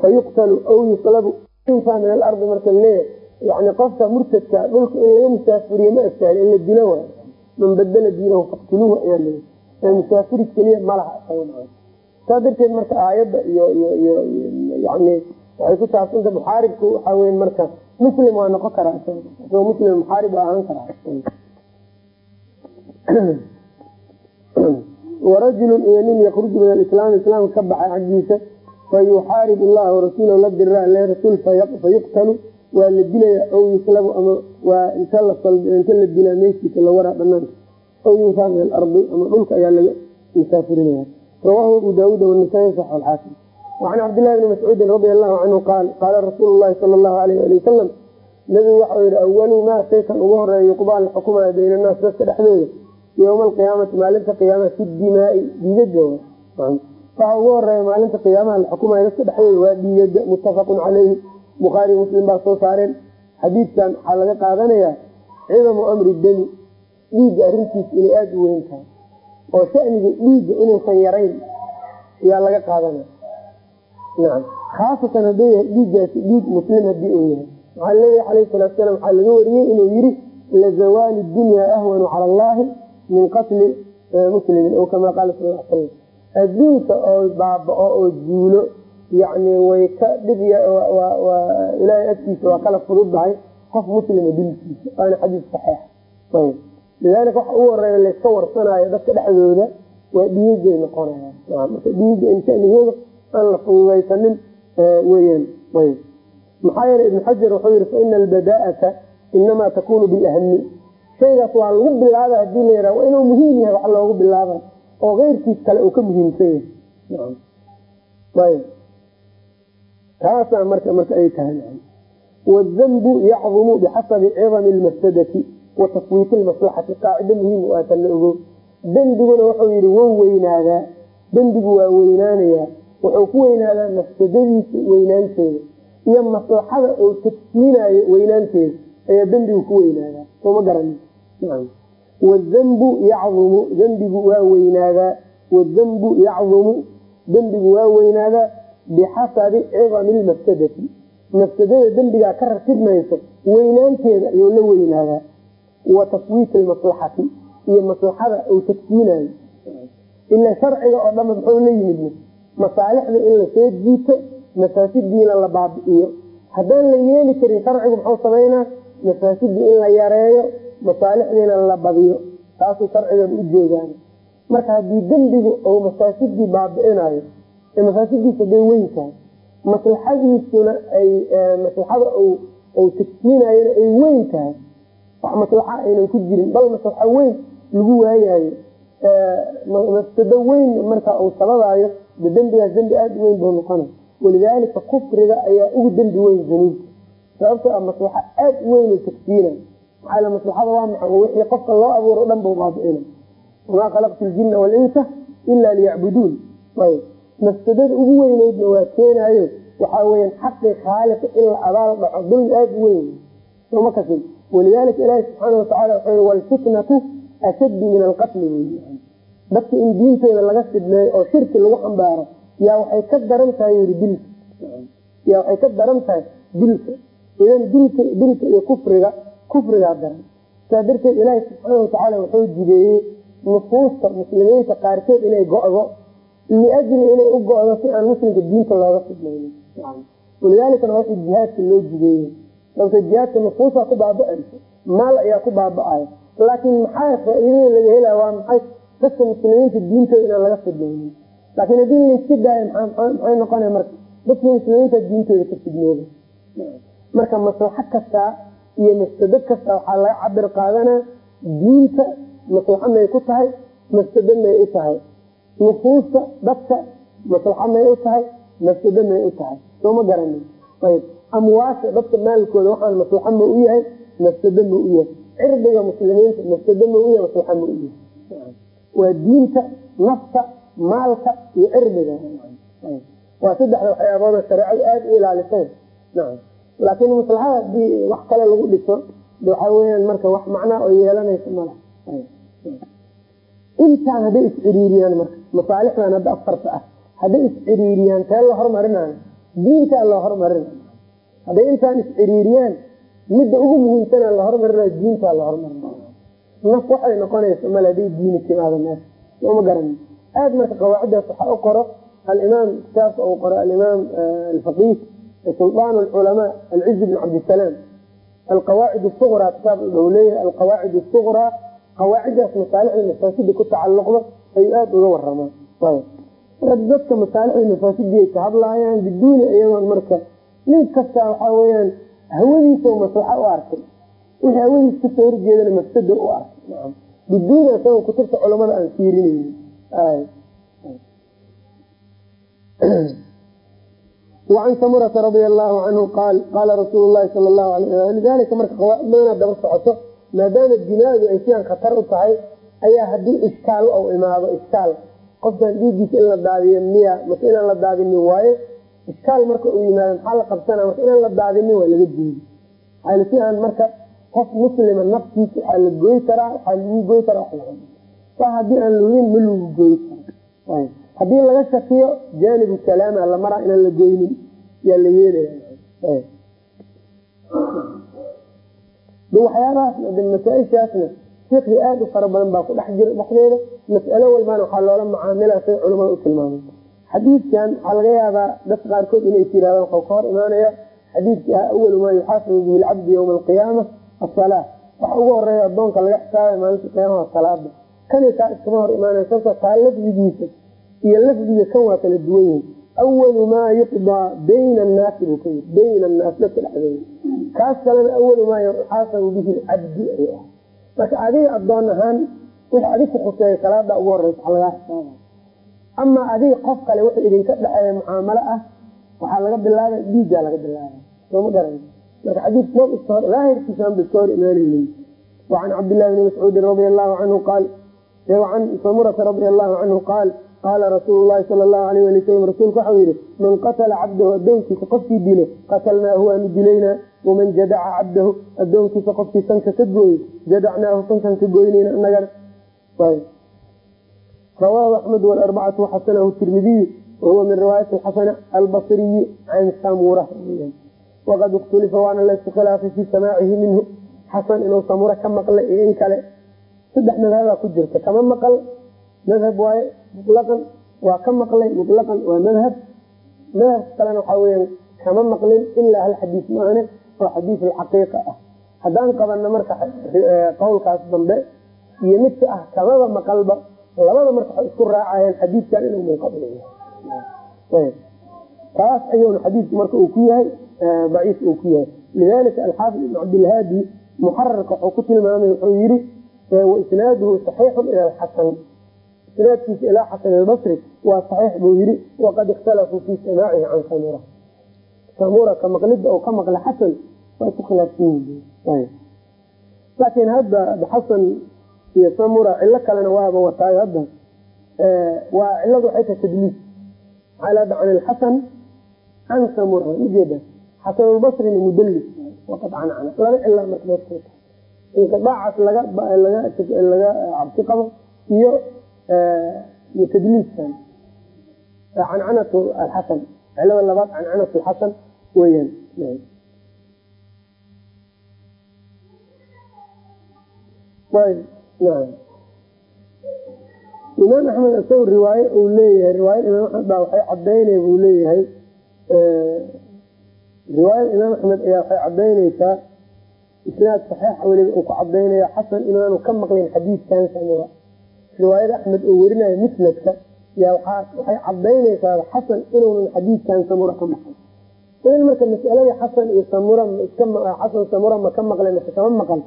fayuqtalu aw yuslabu insa min alardi marka leeyahay yani qofka murtadka dhulka in laga musaafiriye ma astaahli in la dilo waay man badala diinahu faqtuluuhu ayaa musaafirid keliya malaha saa darteed marka aayadda iyo yani waxay ku saabsanta muxaaribku waxaa weya marka muslim waa noqon karaa isagoo muslim muxaarib waa ahaan karaa warajulun iyo nin yakruju min alislaam islaamka ka baxay xaggiisa fayuxaarib llaha warasuulahu la dirira ale rasuul fayuqtalu waa la dilaya aw yuslabu ama waa inta la dilaa meeskiisa la waraa dhanaanka yunsaa min alardi ama dhulka ayaa laga musaafirinaya rawaahu abu sax alxaakim wacan cabdillahi bni mascuudin radi allahu canhu qaal qaala rasuulu llahi sala allahu alayh ali wasalam nabigu waxau yihi awalu maa shaykan ugu horreeya yuqdaa la xukumaya bayna annaas dadka dhexdooda yowma alqiyaamati maalinta qiyaamaha fi dimaai dhiigaga waxa ugu horreeya maalinta qiyaamaha la xukumaya dadka dhexdooda waa dhiigaga muttafaqun caleyhi bukhaari muslim baa soo saareen. Xadiidkan waxaa laga qaadanayaa cidamu amri demi dhiigga arrintiisa inay aada u weyn tahay oo shaniga dhiigga inuusan yarayn ayaa laga qaadanaya. Nacam khaasatan hadduu yahay dhiiggaasi dhiig muslim haddii uu yahay. Waxaa leeyahay calayhi salatu salam waxaa laga wariyey inuu yihi lazawaali dunya ahwanu cala allahi min qatli muslimin o kamaa qaala sal l slam adduunka oo baaba-o oo zuulo yani way ka dhib ilaahay agtiisa waa kala fududdahay qof muslima dilkiisa waana xadiis saxiix ayb lidaalika waxa ugu horreeya layska warsanaayo dadka dhexdooda waa dhiigay noqonayaan. Marka dhiiga in shanigooda aan la fududaysanin weyan ayb maxaa yeele ibnu xajar wuxuu yihi faina albadaa'ata inamaa takunu bilahmi shaygaas waa lagu bilaaba haddii la yihah waa inuu muhiim yahay wax loogu bilaaba oo keyrkiis kale uu ka muhiimsan yahay. Ayb taasaa marka marka ay tahay wdnbu yacdumu bixasabi cidami lmafsadati wa taswiiti lmaslaxati qaacido muhiim u aatana ogo. Dembiguna wuxuu yihi wou weynaadaa. Dembigu waa weynaanayaa. Wuxuu ku weynaadaa mafsadadiisa weynaanteeda iyo maslaxada uu tagsiinayo weynaanteeda ayaa dembigu ku weynaadaa. Sooma garan? Wdnbu yacdumu dembigu waa weynaadaa. Wdnbu yacdumu dembigu waa weynaadaa. Bixasabi cidami lmafsadati mafsadada dembigaa ka ratibmayso weynaanteeda ayuu la weynaadaa wa taswiiti lmaslaxati iyo maslaxada uu tagsiinayo ila sharciga oo dhanba muxuu la yimid masaalixda in la soo jiito mafaasidiina la baabi'iyo. Haddaan la yeeli karin sharcigu muxuu samaynaa mafaasidii in la yareeyo masaalixdiina la badiyo. Taasuu sharcigan u jeedaan marka haddii dembigu uu mafaasidii baabi'inayo mafaasidiisa day weyn tahay. Maslaxadiisuna ay maslaxada uu tagsiinayona ay weyn tahay wax maslaxa aynan ku jirin bal maslaxo weyn lagu waayayo mafsado weyn marka uu sababayo de dembigaas dembi aada weyn buu noqona walidaalika kufriga ayaa ugu dembi weyn dunuubta sababtoo ah maslaxo aada weyn tagsiinay maxaa maslaxada waa maxay wixii qofka loo abuuro dhan buu baabi'ina wamaa khalaqtu ljina walinsa ila liyacbuduun. Mafsadada ugu weyneydna waa keenayo waxaa weyan xaqi khaaliq in la abaal dhaco dulmi aada weyn. Soma kasin walidaalika ilaahi subxaana watacala wuxuu walfitnatu ashaddu min alqatli dadka in diintooda laga fidneeyo oo shirki lagu xambaaro yaa waxay ka daran tahay yii dilka yaa waxay ka daran tahay dilka idan dilka dilka iyo kufriga kufrigaa daran saa darteed ilaahi subxaana watacaala wuxuu jideeyey nufuusta muslimiinta qaarkeed inay go-do liajli inay u go-do si aan muslimka diinta looga fidnaynin walidaalikana waa jihaadka loo jideeyey sababto jihaadka nufuusaa ku baaba-aysa maal ayaa ku baaba-aya laakiin maxaa faa-iidada laga helaya waa maxay dadka muslimiinta diintooda inaan laga fidnaynin laakiin haddii layska daayo maxay noqona marka? Dadka muslimiinta diintooda ka fidnooda marka maslaxo kastaa iyo mafsado kasta waxaa laga cabir qaadanaa diinta. Maslaxo may ku tahay mafsado may u tahay. Nufuusta dadka maslaxo may u tahay mafsado may u tahay. Sooma garani ayb amwaasha dadka maalkooda waxaan maslaxo ma u yahay mafsado ma u yahay. Cirdiga muslimiinta mafsado ma u yahay maslaxo ma u yahay. Waa diinta nafta maalka iyo cirdiga waa saddexda waxyaabooda shareecadu aada u ilaalisay nacam laakiin maslaxada haddii wax kale lagu dhiso waxaa weyaan marka wax macnaa oo yeelanaysa mala intaan hadday isciriiriyaan marka masaalixdan hadda afarta ah hadday isciriiriyaan tee loo hormarinayo. Diintaa loo hormarinayo hadday intaan isciriiriyaan midda ugu muhiimsana la hormarinayo diintaa la hormarinayo naf waxay noqonaysa male hadday diini timaado meesha. Sooma garani aada marka qawaaciddaas waxaa u qoro alimaam kitaabka uu qoro alimaam alfaqiih sulطaan culamaa alciz bn cabdisalaam alqawaacid suqraa kitaab u leeyahay alqawaacid suqraa qawaaciddaas masaalixda mafaasida ku tacaluqda ayuu aada uga waramaa dadka masaalixda mafaasidii ay ka hadlaayaan biduuni iyagoon marka nin kasta waxaa weyaan hawadiisa maslaxa u arkay wixii hawadiis ka soo horjeedana mafsado u arkay. Biduun kutubta culamada aan fiirinayni wacan samurata radia allahu canhu qaal qaala rasuul lahi sal lahu alayh ali dalika marka qawaid badanaa daba socoto maadaama dimaadu ay siaan khatar u tahay ayaa haddii iskaal u imaado iskaal. Qofkan dhiigiisa in la daadiyo miya mase inaan la daadinin waayo iskaal marka uu yimaado maxaa la qabsana marka inaan la daadinin waa laga diidi. Waaa si aan marka qof muslima naftiisa waxaa la goy karaa waxaa lagu goy karaa wa haddii aan login ma lagu goy karo haddii laga shakiyo jaanibu kalaama la maraa inaan la goynin. Yaa la yeelaya. Waxyaabahaas masaaishaasna fiqhi aada u fara badan baa ku dhex jira dhexdeeda. Mas'alo walbana waxaa loola macaamila say culamada u tilmaamay xadiidkan waxaa laga yaabaa dadka qaarkood inay tiraadaan waxuu ka hor imaanaya xadiidkii ah awalu maa yuxaasabu bihi lcabdu yawma alqiyaama asalaa waxa ugu horreeya adoonka laga xisaabay maalinta qiyaamaha salaada kani kaa iskama hor imaanaya sababto taa lafdigiisa iyo lafdiga kan waa kala duwan yihiin awalu maa yuqdaa bayna annaasi buu ka yii bayna annaas dadka dhexdeeda kaas kalena awalu maa yuxaasabu bihi lcabdi ayuu ah marka adiga adoon ahaan wix adig ku khuseeya salaada ugu horeysa waxa lagaa xisaabaya amaa adiga qof kale wix idinka dhexeeya mucaamalo ah waxaa laga bilaaba dhiiggaa laga bilaaba sooma garan marka xadiidka iska hor daahirkiisaan ba iska hor imaanaynin wacan cabdillahi bni mascuudin radia allahu canhu qaal wacan samurata radia allahu canhu qaal qaala rasuulu llahi sala allahu alayh ali wasalam rasuulku waxau yihi man qatala cabdahu addoonkiisa qofkii dilo qatalnaahu waanu dilaynaa waman jadaca cabdahu addoonkiisa qofkii sanka ka gooyo jadacnaahu sankan ka goynayna anagana rawaahu axmed walarbacatu xasanahu tirmidiyu wahuwa min riwaayati xasan albasriyi can samura waqad ikhtulifa waana laysku khilaafay fii samaacihi minhu xasan inuu samura ka maqlay iyo in kale saddex madhabaa ku jirta kama maqal madhab waaye mutlaqan waa ka maqlay mutlaqan waa madhab madhabka kalena waxaa weyaan kama maqlin ilaa hal xadiis maane oo xadiis alxaqiiqa ah haddaan qabano marka qowlkaas dambe iyo midka ah kamaba maqalba labada marka waxay isku raacayaan xadiidkan inuu munqabil yahay taas ayuuna xadiidku marka uu ku yahay daciif uu ku yahay. Lidalika alxaafid ibn cabdilhaadi muxararka wuxuu ku tilmaamay wuxuu yihi waisnaaduhu saxiixun ila alxasan. Isnaadkiisa ilaa xasan albasri waa saxiix buu yihi waqad ikhtalafuu fii samaacihi can samura samura ka maqlida ka maqla xasan waa isku khilaafsan. Laakiin hadda xasan iyo samura cilo kalena waaba wataayo hadda. Waa ciladu waxay tahay tadliis. Lahada can ilxasan can samura ujeeda xasanulbasrina mudalis waqad cancana laba cila marka meesha inqidaacaas laga laga laga cabsi qabo iyo iyo tadliiskan cancanatu alxasan. Cilada labaad cancanatu alxasan weyaan imaam axmed isaga riwaaye uu leeyahay riwaayad imaam axmed baa waxay cadaynay buu leeyahay riwaayada imaam axmed ayaa waxay cadaynaysaa isnaad saxiixa weliba uu ku cadaynaya xasan inaanu ka maqlin xadiidkan samura riwaayada axmed oo werinayo musnadka yaa waxay cadaynaysaa xasan inuunan xadiidkan samura ka maqlin idan marka masaladii xasan iyo samura xasan samura ma ka maqlay mase kama maqal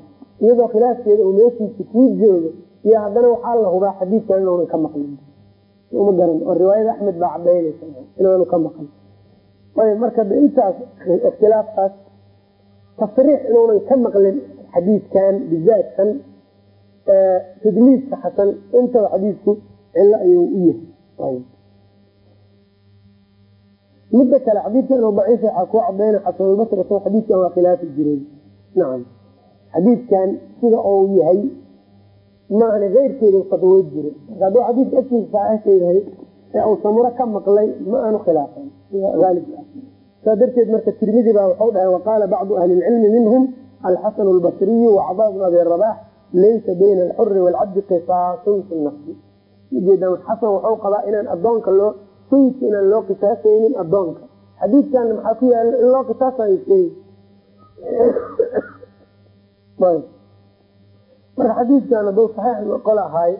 iyadoo khilaafkeeda uu meeshiisa kuu joogo iyo haddana waxaa la hubaa xadiidkan inuunan ka maqlin. Uma garan oo riwaayada axmed baa cadaynaysa inaanu ka maqlin. Ayb marka intaas ikhtilaafkaas tasriix inuunan ka maqlin xadiidkan bizaadkan tadliiska xasan intaba xadiidku cilo ayuu u yahay. Midda kale xadiidkan oo daciif waxaa kuu cadayna xasanulbasri isagoo xadiidkan waa khilaafi jiray. Nacam xadiidkan sida uu yahay maahna keyrkeeda fatwo jira marka hadduu xadiidka agtiisa saxiixka yahay ee uu samuro ka maqlay ma aanu khilaafan sida haalibka ah. Saa darteed marka tirmidi baa waxau dhahay waqaala bacdu ahli lcilmi minhum alxasan albasriyu wacdaa bnu abi rabax laysa bayna alxuri waalcabdi qisaasun fi nafsi ujeeda xasan waxau qabaa inaan adoonka loo sayidka inaan loo qisaasaynin adoonka xadiidkan maxaa ku yaalla in loo qisaasayo sayid marka xadiidkan haduu saxiix noqon lahay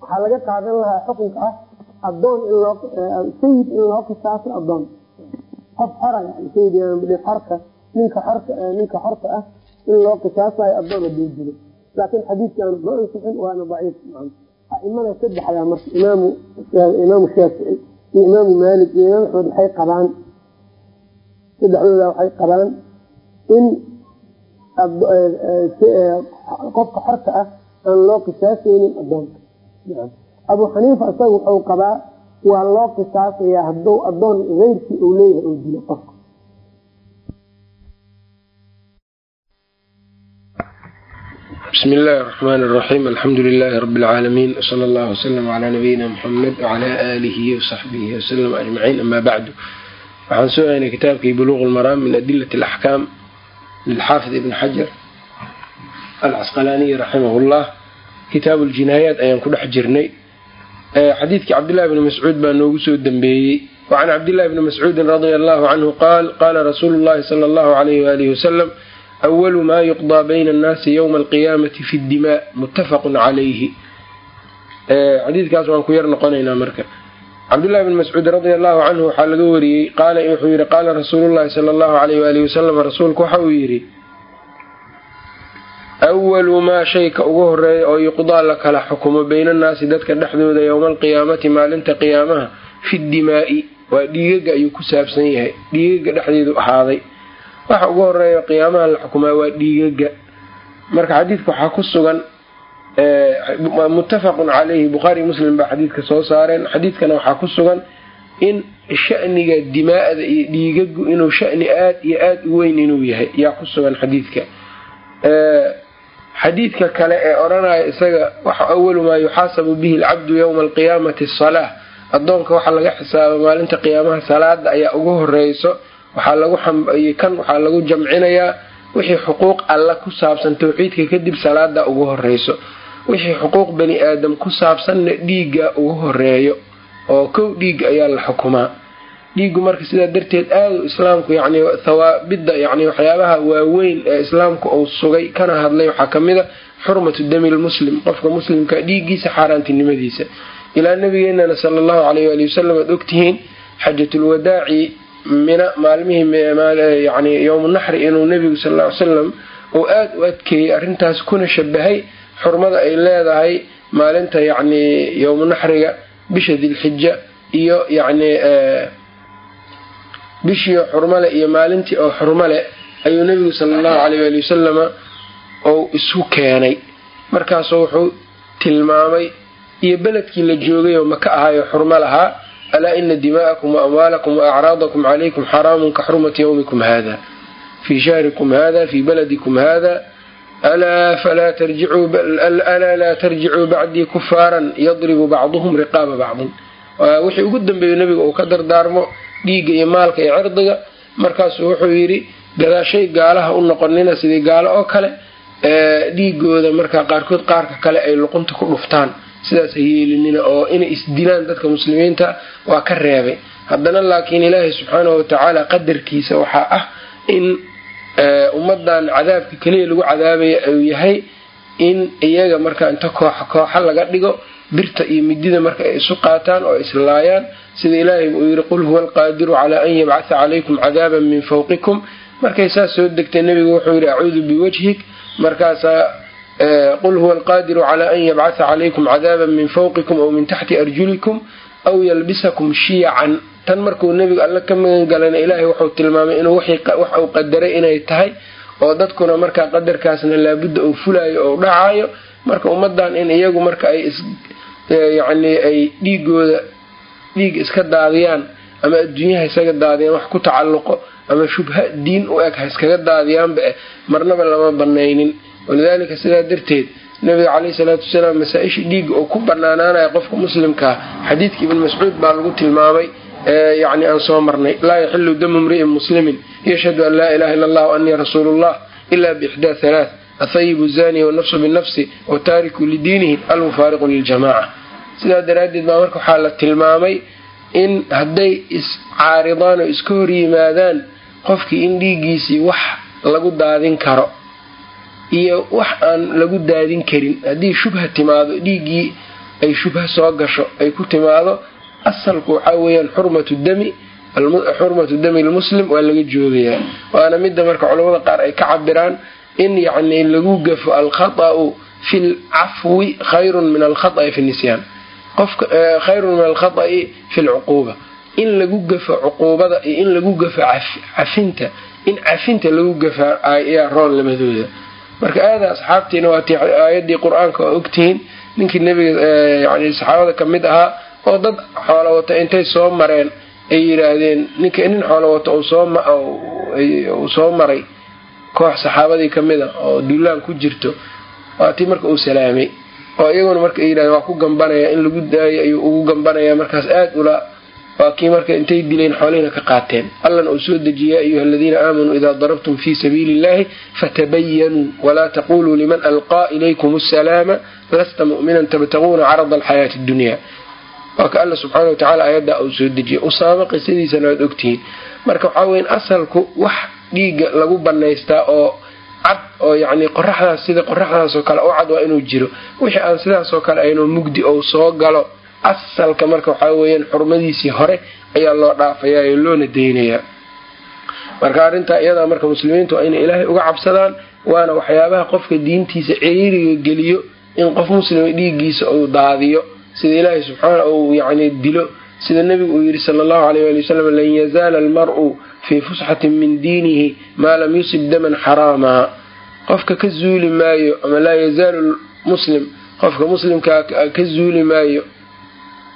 waxaa laga qaadan lahaa xukunka ah adoon sayid in loo qisaaso adoon qof xora sayid xorka ninka xorka xorta ah in loo qisaasayo adoon haduu dilo laakin xadiidkan ma ansixin waana daciif aimada saddexdaa marka imaamu shaafici iyo imaamu maalik iyo imaam axmed waxay qabaan saddexdooda waxay qabaan in qofka xorta ah aan loo qisaasaynin adoonka abu xaniifa isaga wuxuu qabaa waa loo qisaasaya haduu adoon keyrkii uu leeyahay oo dilo qofka. Bismi illaahi raxmaan raxiim alxamdu lilaahi rabi lcaalamiin wsala allahu wslama calaa nabiyina muxamed wacalaa aalihi wasaxbihi wasalam ajmaciin. Ama bacdu. Waxaan soo haynay kitaabkii buluuq lmaraam min adilati alaxkaam lilxaafid ibn xajar alcasqalaaniyi raximah llah kitaabu ljinaayaat ayaan ku dhex jirnay xadiidkii cabdillahi bni mascuud baa noogu soo dembeeyey wacan cabdillahi bni mascuudin radia allahu canhu qaal qaala rasuulu llahi sala allahu alayh waalihi wasalam awalu maa yuqdaa bayna annaasi yowma alqiyaamati fi ddimaa muttafaqun calayhi xadiidkaas waan ku yar noqonaynaa marka cabdullahi bni mascuud radia allahu canhu waxaa laga wariyey qaala wuxuu yihi qaala rasuulullahi sala allahu alayh waalihi wasalam rasuulku waxa uu yidhi awalu maa shayka ugu horreeya oo yuqdaa la kala xukumo bayna annaasi dadka dhexdooda yowma alqiyaamati maalinta qiyaamaha fi dimaa'i waa dhiigaga ayuu ku saabsan yahay dhiigaga dhexdeedu ahaaday. Waxa ugu horreeya qiyaamaha la xukumaa waa dhiigaga marka xadiidka waxaa ku sugan muttafaqun caleyhi bukhaari muslim baa xadiidka soo saareen. Xadiidkana waxaa ku sugan in shaniga dimaa'da iyo dhiigagu inuu shani aad iyo aad u weyn inuu yahay. Yaa ku sugan xadiidka. Xadiidka kale ee odhanaya isaga waxa awalu maa yuxaasabu bihi alcabdu yowma alqiyaamati asalaa addoonka waxaa laga xisaaba maalinta qiyaamaha salaada ayaa ugu horeyso kan waxaa lagu jamcinayaa wixii xuquuq alla ku saabsan tawxiidka kadib salaada ugu horeyso wixii xuquuq bani aadam ku saabsanna dhiigga ugu horeeyo oo kow dhiigga ayaa la xukumaa. Dhiiggu marka sidaa darteed aadu islaamku yani thawaabidda yani waxyaabaha waaweyn ee islaamku uu sugay kana hadlay waxaa ka mid a xurmatu dami lmuslim qofka muslimka dhiiggiisa xaaraantinimadiisa. Ilaa nabigeenana sala allahu alayh waali wasalam aad ogtihiin xajatulwadaaci mina maalmihii yani yowmunaxri inuu nebigu sal ly salam uu aada u adkeeyey arrintaas kuna shabahay xurmada ay leedahay maalinta yacni yowmunaxriga bisha dilxija iyo yacni bishii xurmale iyo maalintii oo xurmale ayuu nebigu sala allahu caleyh waali wasalama ou isu keenay. Markaasuu wuxuu tilmaamay iyo beledkii la joogay oo maka ahayo xurmo lahaa alaa ina dimaa'akum wa amwaalakum wa acraadakum calaykum xaraamun ka xurmati yowmikum hada fii shahrikum hada fii baladikum hada alaa laa tarjicuu bacdii kufaaran yadribu bacduhum riqaaba bacdin wixii ugu dambeeyo nebiga uu ka dardaarmo dhiigga iyo maalka iyo cirdiga. Markaasuu wuxuu yidhi gadaashay gaalaha u noqonina sidii gaalo oo kale dhiigooda markaa qaarkood qaarka kale ay luqunta ku dhuftaan. Sidaas ha yeelinina oo inay isdilaan dadka muslimiinta waa ka reebay. Haddana laakiin ilaahay subxaanahu watacaala qadarkiisa waxaa ah in ummadan cadaabka keliya lagu cadaabaya uu yahay in iyaga markaa inta kooxa kooxa laga dhigo birta iyo midida marka ay isu qaataan oo islaayaan sida ilaahay uu yidhi qul huwa alqaadiru calaa an yabcatha calaykum cadaaban min fawqikum. Markay saas soo degtay nebigu wuxuu yidhi acuudu biwajhik. Markaasaa qul huwa alqaadiru calaa an yabcatha calaykum cadaaban min fawqikum aw min taxti arjulikum aw yalbisakum shiyacan tan markuu nebigu alle ka magan galana ilaahay wuxuu tilmaamay inuu wax uu qadaray inay tahay oo dadkuna markaa qadarkaasna laabudda uu fulaayo ou dhacayo marka ummadan in iyagu marka ay yacni ay dhiigooda dhiig iska daadiyaan ama adduunyaha isaga daadiyaan wax ku tacalluqo ama shubha diin u eg ha iskaga daadiyaanba eh marnaba lama banaynin walidaalika sidaa darteed nabiga caleyhi salaatu wasalaam masaa-isha dhiigga oo ku banaanaanaya qofka muslimkaa xadiidka ibn mascuud baa lagu tilmaamay yani aan soo marnay. Laa yaxilu damu mri'in muslimin. Yashhadu an laa ilaha illa allah anii rasuulu llah ila biixdaa halaath athayibu zani wanafsu binafsi wataariku lidiinihi almufaariqu liljamaca sidaa daraaddeed baa marka waxaa la tilmaamay in hadday iscaaridaan oo iska hor yimaadaan qofkii in dhiiggiisii wax lagu daadin karo iyo wax aan lagu daadin karin. Haddii shubha timaado dhiiggii ay shubha soo gasho ay ku timaado asalku waxaa weeyaan xurmatu dami xurmatu dami lmuslim waa laga joogayaa. Waana midda marka culamada qaar ay ka cabiraan in yacni lagu gafo alkhata'u fi lcafwi khayrun min alkhata'i fi nisyaan. Qofka khayrun min alkhata'i fi lcuquuba in lagu gafo cuquubada iyo in lagu gafo cafinta in cafinta lagu gafa ayaa roon labadooda marka aada asxaabtiina waatii aayaddii qur'aanka waa ogtihiin. Ninkii nebiga yani saxaabada ka mid ahaa oo dad xoolo wata intay soo mareen ay yidhaahdeen ninka nin xoolo wato uu soo maray koox saxaabadii ka mid a oo duulaan ku jirto waatii marka uu salaamay. Oo iyaguna marka ay yidhahdeen waa ku gambanaya in lagu daayo ayuu ugu gambanaya markaas aada ula waa kii marka intay dileen xoolihina ka qaateen. Allana uu soo dejiyay ayuha aladiina aamanuu idaa darabtum fii sabiili illahi fatabayanuu walaa taquluu liman alqaa ilaykum asalaama lasta mu'minan tabtaguuna carada alxayaati addunya waa ka alla subxaana wa tacala aayaddaa uu soo dejiyay. Usaamo qisadiisana waad ogtihiin marka waxaa weyan asalku wax dhiigga lagu banaystaa oo cad oo yacni qoraxdaas sida qoraxdaasoo kale u cad waa inuu jiro. Wixii aan sidaasoo kale aynoo mugdi ou soo galo asalka marka waxaa weeyaan xurmadiisii hore ayaa loo dhaafayaa loona daynayaa. Marka arrintaa iyadaa marka muslimiintu waa ilaahay uga cabsadaan waana waxyaabaha qofka diintiisa ciriiriga geliyo in qof muslima dhiiggiisa uu daadiyo sida ilaahay subxaana uu yacni dilo. Sida nebigu uu yidhi sala allahu alayh ali wasalam lan yazaala almar-u fii fusxatin min diinihi maa lam yusib daman xaraamaa qofka ka zuuli maayo ama laa yazaalu muslim qofka muslimkaa ka zuuli maayo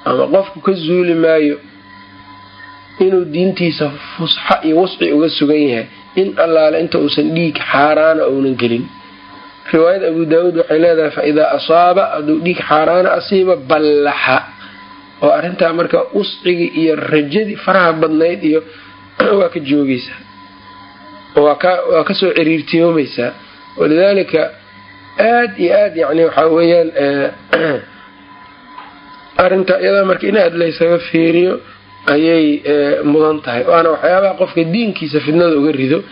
ama qofku ka zuuli maayo inuu diintiisa fusxa iyo wasci uga sugan yahay in allaale inta uusan dhiig xaaraana uunan gelin riwaayada abu daawuud waxay leedahay fa idaa asaaba hadduu dhiig xaaraana asiiba ballaxa. Oo arrintaa marka uscigii iyo rajadii faraha badnayd iyo waa ka joogeysaa waa ka soo ciriirtiyoomaysaa walidaalika aad iyo aad yani waxaa weeyaan arrinta iyadaa marka in aad laysaga fiiriyo ayay mudan tahay. Waana waxyaabaha qofka diinkiisa fidnada uga rido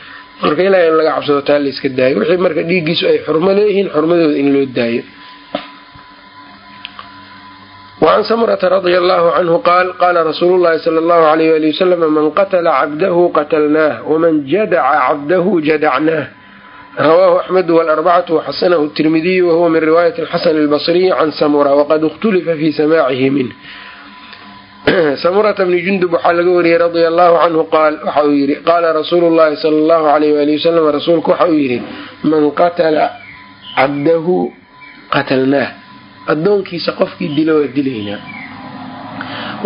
marka ilaaha in laga cabsado taa layska daayo. Wixii marka dhiiggiisu ay xurmo leeyihiin xurmadooda in loo daayo. Wacan samurata radia allahu canhu qaal qaala rasuulu llahi sala allahu alayh ali wasalam man qatla cabdahu qatalnaah waman jadaca cabdahu jadacnaah rawaahu axmedu walarbacatu waxasanahu tirmidiyu wahuwa min riwaayati alxasan albasriyi can samura waqad ikhtulifa fi samaacihi minh samurata bni jundub waxaa laga wariyey radia allahu canhu qaal waxa uu yidhi qaala rasuulu llahi sala allahu alayh wali wasalam rasuulku waxa uu yidhi man qatala cabdahu qatalnaah addoonkiisa qofkii dila waa dilaynaa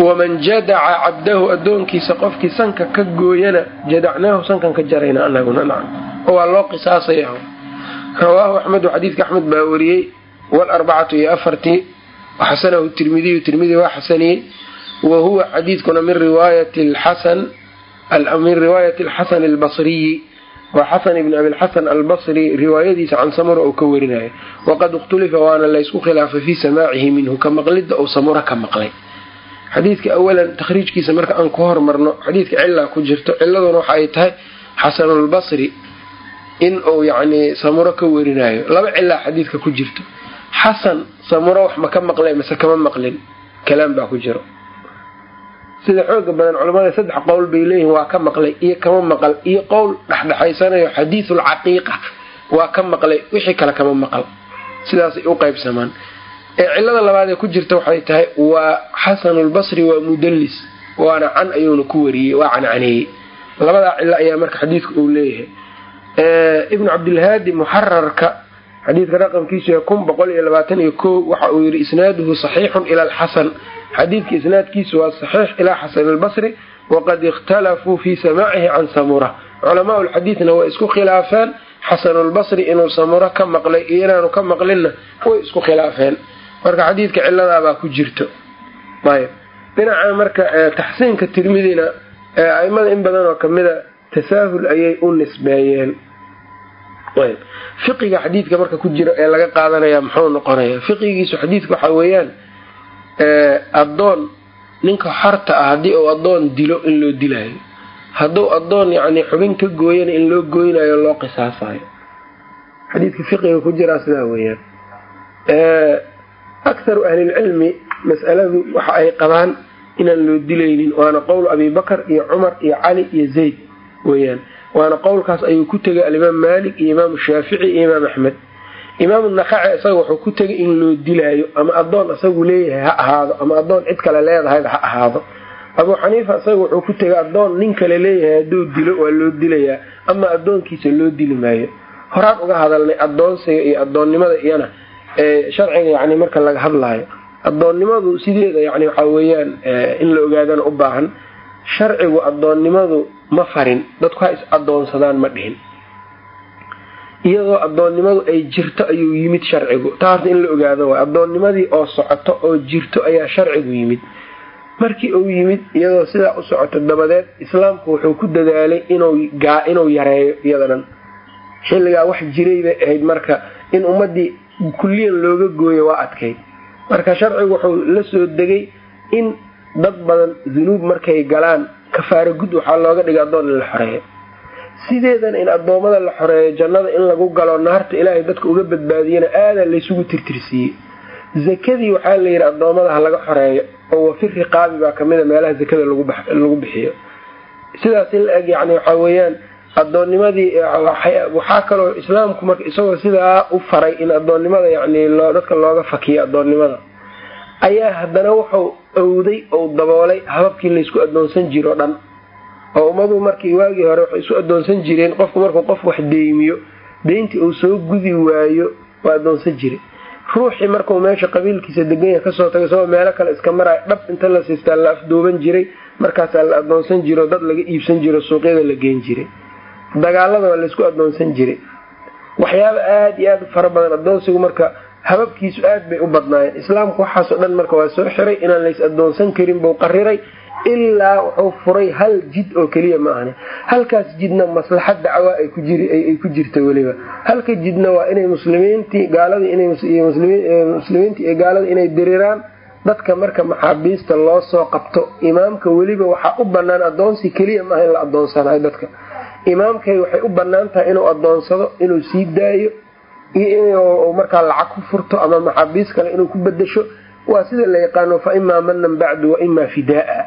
waman jadaca cabdahu addoonkiisa qofkii sanka ka gooyana jadacnaahu sankan ka jarayna anaguna nacam. Oo waa loo qisaasaya rawaahu axmedu xadiidka axmed baa wariyey walarbacatu iyo afartii waxasanahu tirmidiyu tirmidi waa xasaniyey wa huwa xadiidkuna min riwaayati xasan min riwaayati alxasan albasriyi waa xasan ibni abilxasan albasri riwaayadiisa can samura uu ka warinayo waqad ikhtulifa waana laysku khilaafay fii samaacihi minhu ka maqlidda uu samura ka maqlay. Xadiidka awalan takhriijkiisa marka aan ku hormarno xadiidka cilaa ku jirto ciladuna waxa ay tahay xasanulbasri in uu yacni samuro ka warinayo laba cilaa xadiidka ku jirto. Xasan samuro wax ma ka maqlay mase kama maqlin? Kalaam baa ku jiro sida xooga badan culamada saddex qowl bay leeyihiin waa ka maqlay iyo kama maqal iyo qowl dhexdhexaysanayo xadiisul caqiiqa waa ka maqlay wixii kale kama maqal. Sidaasay u qaybsamaan. Ee cilada labaad ee ku jirta waxay tahay waa xasanulbasri waa mudallis waana can ayuuna ku wariyey waa cancaneeyey. Labadaa cilo ayaa marka xadiidka uu leeyahay. Ibnu cabdilhaadi muxararka xadiidka raqamkiisu kun boqol iyo labaatan iyo ko waxa uu yihi isnaaduhu saxiixun ila alxasan xadiidka isnaadkiisu waa saxiix ilaa xasan albasri waqad ikhtalafuu fii samaacihi can samura. Culamaa lxadiidna way isku khilaafeen. Xasanulbasri inuu samuro ka maqlay iyo inaanu ka maqlinna way isku khilaafeen. Marka xadiidka ciladaabaa ku jirto. Ayb dhinaca marka taxsiinka tirmidina aimada in badan oo kamida tasaahul ayay u nisbeeyeen. Ayb fiqiga xadiidka marka ku jira ee laga qaadanaya muxuu noqonaya fiqigiisu xadiidka waxaa weeyaan addoon ninka xorta ah haddii uu addoon dilo in loo dilaayo. Hadduu addoon yacni xubin ka gooyana in loo gooynayo loo qisaasayo xadiidka fiqiga ku jiraa sidaa weeyaan. Akharu ahlilcilmi mas'aladu waxa ay qabaan inaan loo dilaynin. Waana qowl abibakar iyo cumar iyo cali iyo zayd weeyaan. Waana qowlkaas ayuu ku tegay alimaam maalik iyo imaamu shaafici iyo imaam axmed imaamu nakace isaga wuxuu ku tegay in loo dilaayo ama addoon isagu leeyahay ha ahaado ama addoon cid kale leedahayba ha ahaado. Abuu xaniifa isaga wuxuu ku tegay addoon nin kale leeyahay hadduu dilo waa loo dilayaa ama addoonkiisa loo dili maayo. Horaan uga hadalnay addoonsiga iyo addoonnimada iyana ee sharciga yani marka laga hadlaayo. Addoonnimadu sideeda yani waxaa weeyaan in la ogaadana u baahan. Sharcigu addoonnimadu ma farin dadku ha is addoonsadaan ma dhihin iyadoo addoonnimadu ay jirto ayuu yimid sharcigu. Taa horta in la ogaado waay addoonnimadii oo socoto oo jirto ayaa sharcigu yimid. Markii uu yimid iyadoo sidaa u socoto dabadeed islaamku wuxuu ku dadaalay inuu yareeyo iyadanan xilligaa wax jiray bay ahayd marka. In ummadii kulliyan looga gooyo waa adkayd marka sharcigu wuxuu la soo degay in dad badan dunuub markay galaan kafaaro gud waxaa looga dhigay addoon in la xoreeyo sideedana in addoommada la xoreeyo jannada in lagu galo naarta ilaahay dadka uga badbaadiyana aadaa laysugu tirtirsiiyey zakadii waxaa layidhi addoommada ha laga xoreeyo oo wafi riqaabi baa kamida meelaha zakada lagu bixiyo. Sidaas in la eg yani waxaa weeyaan addoonnimadii waxaa kaloo islaamku marka isagoo sidaa u faray in addoonnimada yani dadka looga fakiyo addoonnimada ayaa haddana wuxuu owday ou daboolay hababkii laysku adoonsan jiro dhan oo ummadu markii waagii hore waxay isu adoonsan jireen qofku markuu qof wax deymiyo deyntii uu soo gudi waayo waa adoonsan jiray ruuxii markuu meesha qabiilkiisa deganya ka soo tagay isagoo meelo kale iska maraya dhab inta la siistaa la afduuban jiray markaasaa la adoonsan jiro dad laga iibsan jiro suuqyada la geen jiray dagaalada waa laysku adoonsan jiray waxyaaba aada iyo aada u fara badan adoonsigu marka hababkiisu aad bay u badnaayeen. Islaamku waxaasoo dhan marka waa soo xiray inaan lays adoonsan karin buu qariray ilaa wuxuu furay hal jid oo keliya ma ahni halkaas jidna maslaxad dacwa ay ku jirta weliba. Halka jidna waa inay muslimiintii gaaladimuslimiintii iyo gaalada inay diriraan dadka marka maxaabiista loo soo qabto imaamka weliba waxaa u banaan adoonsi keliya maaha in la adoonsanayo dadka. Imaamkay waxay u bannaan tahay inuu adoonsado inuu sii daayo iyo in markaa lacag ku furto ama maxaabiis kale inuu ku bedesho waa sida la yaqaano fa imaa manan bacdu wa imaa fidaa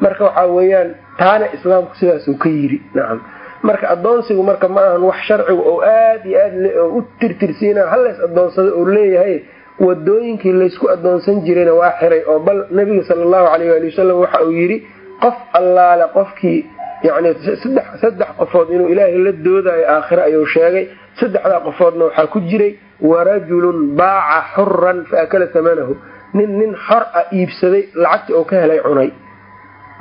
marka waxaa weeyaan taana islaamku sidaasuu ka yiri nacam. Marka adoonsigu marka ma ahan wax sharcigu oo aada iyo aada u tirtirsiina halays adoonsado uu leeyahay wadooyinkii laysku adoonsan jirayna waa xiray oo bal nabiga sala allahu alayh ali wasalam waxa uu yidhi qof allaale qofkii yani saddex qofood inuu ilaahay la doodayo aakhire ayuu sheegay saddexdaa qofoodna waxaa ku jiray warajulun baaca xuran fa akala samanahu. Nin nin xor a iibsaday lacagtii oo ka helay cunay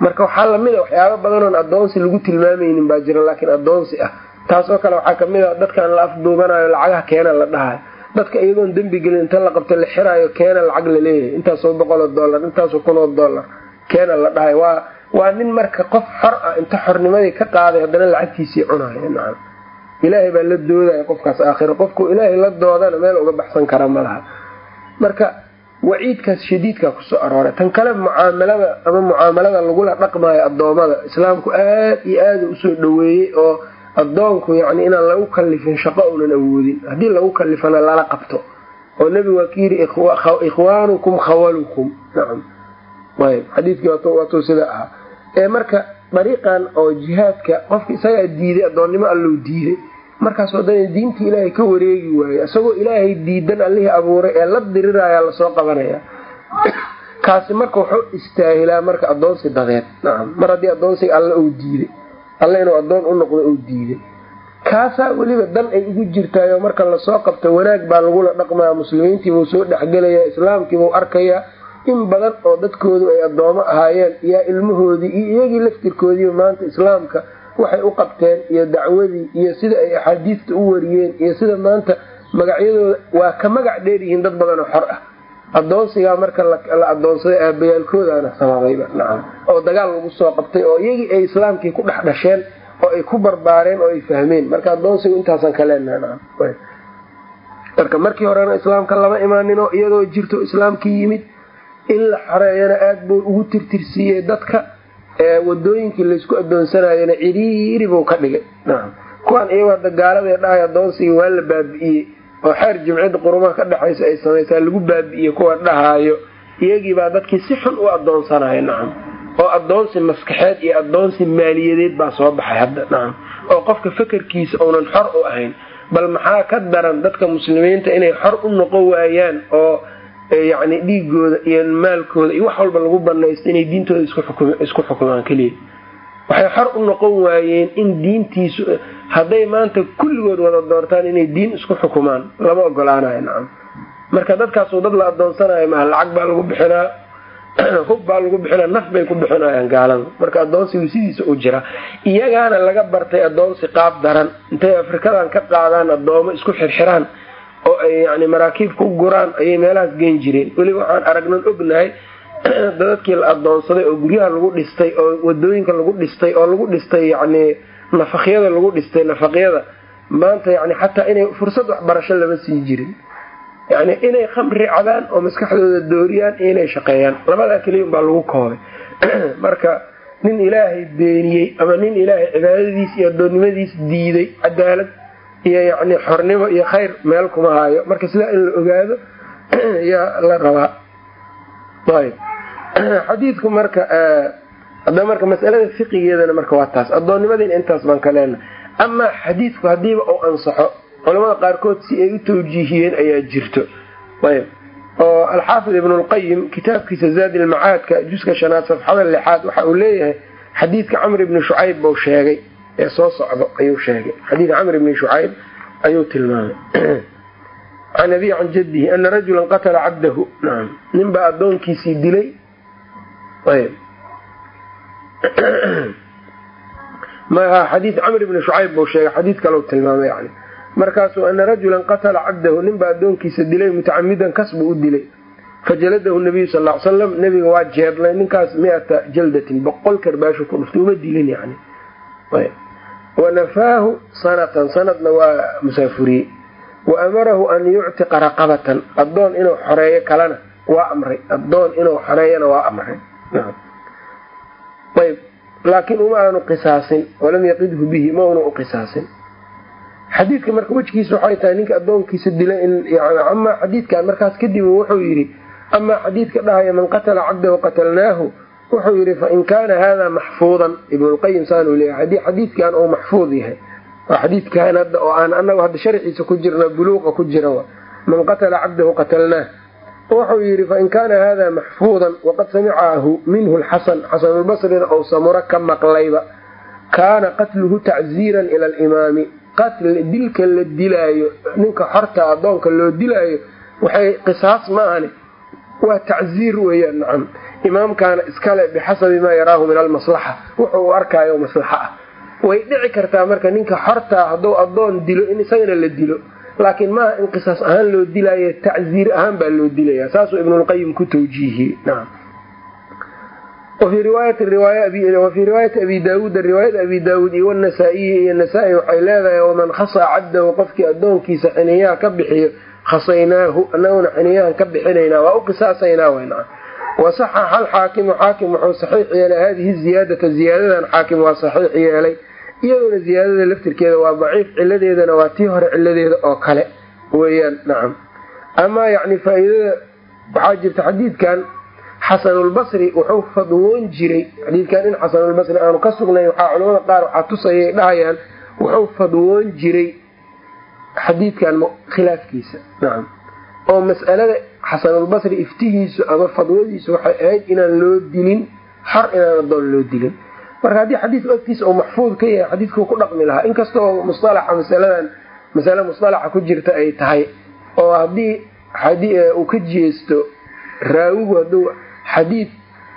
marka waxaa la mid a waxyaaba badanoon adoonsi lagu tilmaamaynin baa jira laakiin adoonsi ah. Taasoo kale waxaa ka mid a dadkan la afduubanayo lacagaha keena la dhahayo dadka iyagoon dembi gelin inta la qabto la xiraayo keena lacag la leeyahay intaasoo boqoloo dollar intaasoo kunoo dollar keena la dhahayo waa waa nin marka qof xor ah inta xornimadii ka qaaday haddana lacagtiisii cunayo nacam. Ilaahay baa la doodaya qofkaas aakhiro. Qofku ilaahay la doodana meel uga baxsan kara ma laha. Marka waciidkaas shadiidkaa ku soo arooray. Tan kale mucaamalada ama mucaamalada lagula dhaqmayo addoommada islaamku aada iyo aada u soo dhaweeyey oo addoonku yacni inaan lagu kalifin shaqo uunan awoodin. Haddii lagu kalifana lala qabto. Oo nebigu waa ka yidhi ikhwaanukum khawalukum. Nacam. Ayb xadiidkii waatuu sida ahaa. Ee marka dariiqan oo jihaadka qofka isagaa diiday addoonnimo allou diiday markaas haddana diintii ilaahay ka wareegi waaye isagoo ilaahay diidan allihii abuuray ee la diriraayaa la soo qabanaya. Kaasi marka wuxuu istaahilaa marka addoonsi dadeed. Nacam mar haddii addoonsiga alle uu diiday alle inuu addoon u noqdo uu diiday. Kaasaa weliba dan ay ugu jirtaayoo marka la soo qabto wanaag baa lagula dhaqmaya muslimiintiibuu soo dhexgelaya islaamkiibuu arkayaa. In badan oo dadkoodu ay addoomo ahaayeen yaa ilmahoodii iyo iyagii laftirkoodiiba maanta islaamka waxay u qabteen iyo dacwadii iyo sida ay axaadiista u wariyeen iyo sida maanta magacyadooda waa ka magac dheeryihiin dad badan oo xor ah. Adoonsigaa marka la adoonsaday aabayaalkoodaana sababayba nacam oo dagaal lagu soo qabtay oo iyagii ay islaamkii ku dhex dhasheen oo ay ku barbaareen oo ay fahmeen. Marka adoonsigu intaasan ka leenaha nacam marka markii horena islaamka lama imaanin oo iyadoo jirto islaamkii yimid in la xoreeyana aada buu ugu tirtirsiiyey dadka wadooyinkii laysku adoonsanayana ciriiri buu ka dhigay. Kuwaan iyagoo hadda gaalada dhahay adoonsigii waa la baabi'iyey oo xeer jimciyadda qurumaha ka dhexaysa ay samaysaa lagu baabi'iyey kuwa dhahaayo. Iyagiibaa dadkii si xun u adoonsanayo nacam oo adoonsi maskaxeed iyo adoonsi maaliyadeed baa soo baxay hadda nacam oo qofka fekerkiisa uunan xor u ahayn. Bal maxaa ka daran dadka muslimiinta inay xor u noqon waayaan oo yacni dhiigooda iyo maalkooda iyo wax walba lagu banaysto inay diintooda isku xukumaan keliya waxay xor u noqon waayeen in diintiisu hadday maanta kulligood wada doortaan inay diin isku xukumaan. Lama ogolaanayo nacam. Marka dadkaasu dad la adoonsanayo maha lacag baa lagu bixinaa hub baa lagu bixinaa naf bay ku bixinayaan gaalada marka adoonsigu sidiisa u jira iyagaana laga bartay adoonsi qaab daran. Intay afrikadan ka qaadaan adoomo isku xirxiraan oo ay yani maraakiib ku guraan ayay meelahaas geen jireen. Weliba waxaan aragnan ognahay dadadkii la adoonsaday oo guryaha lagu dhistay oo waddooyinka lagu dhistay oo lagu dhistay yani nafaqyada lagu dhistay nafaqyada maanta yani xataa inay fursad waxbarasho lama sii jirin. Yani inay khamri cabaan oo maskaxdooda dooriyaan iyo inay shaqeeyaan. Labadaa keliya unbaa lagu koobay. Marka nin ilaahay beeniyey ama nin ilaahay cibaadadiis iyo adoonnimadiis diiday cadaalad iyo yani xornimo iyo khayr meel kuma haayo. Marka sidaa in la ogaado yaa la rabaa. Ayb. Xadiidku marka hadda marka masalada fiqigeedana marka waa taas. Addoonnimadiina intaas baan ka leenahay. Amaa xadiidku hadiiba uu ansaxo culamada qaarkood si ay u tawjiihiyeen ayaa jirto. Ayb. Oo alxaafid ibnu lqayim kitaabkiisa zaadi ilmacaadka juska shanaad safxada lixaad waxa uu leeyahay xadiidka camr ibni shucayb buu sheegay ee soo socdo ayuu sheegay. Xadiidka camr ibni shucayb ayuu tilmaamay. Can abi can jadihi ana rajulan qatala cabdahu. Naam. Nin baa addoonkiisii dilay. Ayb. Xadiid camr ibni shucayb buu sheegay xadiid kalau tilmaamay yani markaasuu ana rajulan qatala cabdahu nin baa addoonkiisa dilay mutacamidan kas buu u dilay. Fajaladahu nabiyu sal l salam nabiga waa jeedlay ninkaas miata jaldatin boqol karbaashu ku dhuftay uma dilin yani wanafaahu sanatan sanadna waa musaafuriyey wa amarahu an yuctiqa raqabatan addoon inuu xoreeyo kalena waa amray addoon inuu xoreeyana waa amray ayb laakiin uma aanu qisaasin walam yaqidhu bihi ma una u qisaasin xadiidka marka wejkiisa waxay tahay ninka addoonkiisa dila in amaa xadiidkan markaas kadib wuxuu yidhi amaa xadiidka dhahaya man qatala cabdahu qatalnaahu wuxuu yidhi fain kaana hada maxfuudan ibnulqayim saanuu leeyahay haddii xadiidkan uu maxfuud yahay waa xadiidkan hadda oo aan anagu hadda sharciisa ku jirna buluuqa ku jira man qatala cabdahu qatalnaah wuxuu yidhi fain kaana hada maxfuudan waqad samicahu minhu lxasan xasanulbasrina ou samuro ka maqlayba kaana qatluhu tacziiran ila alimaami qatl dilka la dilaayo ninka xorta addoonka loo dilaayo waxay qisaas ma ahani waa tacziir weeyaan nacam imaamkaana iskale bixasabi maa yaraahu min almaslaxa. Wuxuu u arkaayo maslaxa. Ah way dhici kartaa marka ninka xortaa hadduu addoon dilo in isagana la dilo. Laakiin maaha in qisaas ahaan loo dilaayo tacziir ahaan baa loo dilaya saasuu ibnulqayim ku tawjiihiyey wafii riwaayati abi daawuuda riwaayada abi daawuud iyo wanasaa-iyi iyo nasaa-i waxay leedahay waman khasaa cabdahu qofkii addoonkiisa xiniyaha ka bixiyo khasaynaahu anaguna xiniyahan ka bixinaynaa waa u qisaasaynaa wasaxaxa alxaakimu xaakim wuxuu saxiix yeelay. Hadihi ziyaadata ziyaadadan xaakim waa saxiix yeelay. Iyadoona ziyaadada laftirkeeda waa daciif ciladeedana waa tii hore ciladeeda oo kale. Weeyaan nacam. Amaa yacni faa-iidada waxaa jirta xadiidkan xasanulbasri wuxuu fadwoon jiray. Xadiidkan in xasanulbasri aanu ka sugnayn waxaa culamada qaar waxaa tusayay dhahayaan wuxuu fadwoon jiray xadiidkan khilaafkiisa. Nacam. Oo mas'alada xasanulbasri iftihiisu ama fadwadiisu waxay ahayd inaan loo dilin xor inaan adoon loo dilin. Marka haddii xadiidku agtiisa uu maxfuud ka yahay xadiidkuu ku dhaqmi lahaa. Inkastoo musalaxa masaladan masale musalaxa ku jirta ay tahay oo haddii uu ka jeesto raawigu hadduu xadiid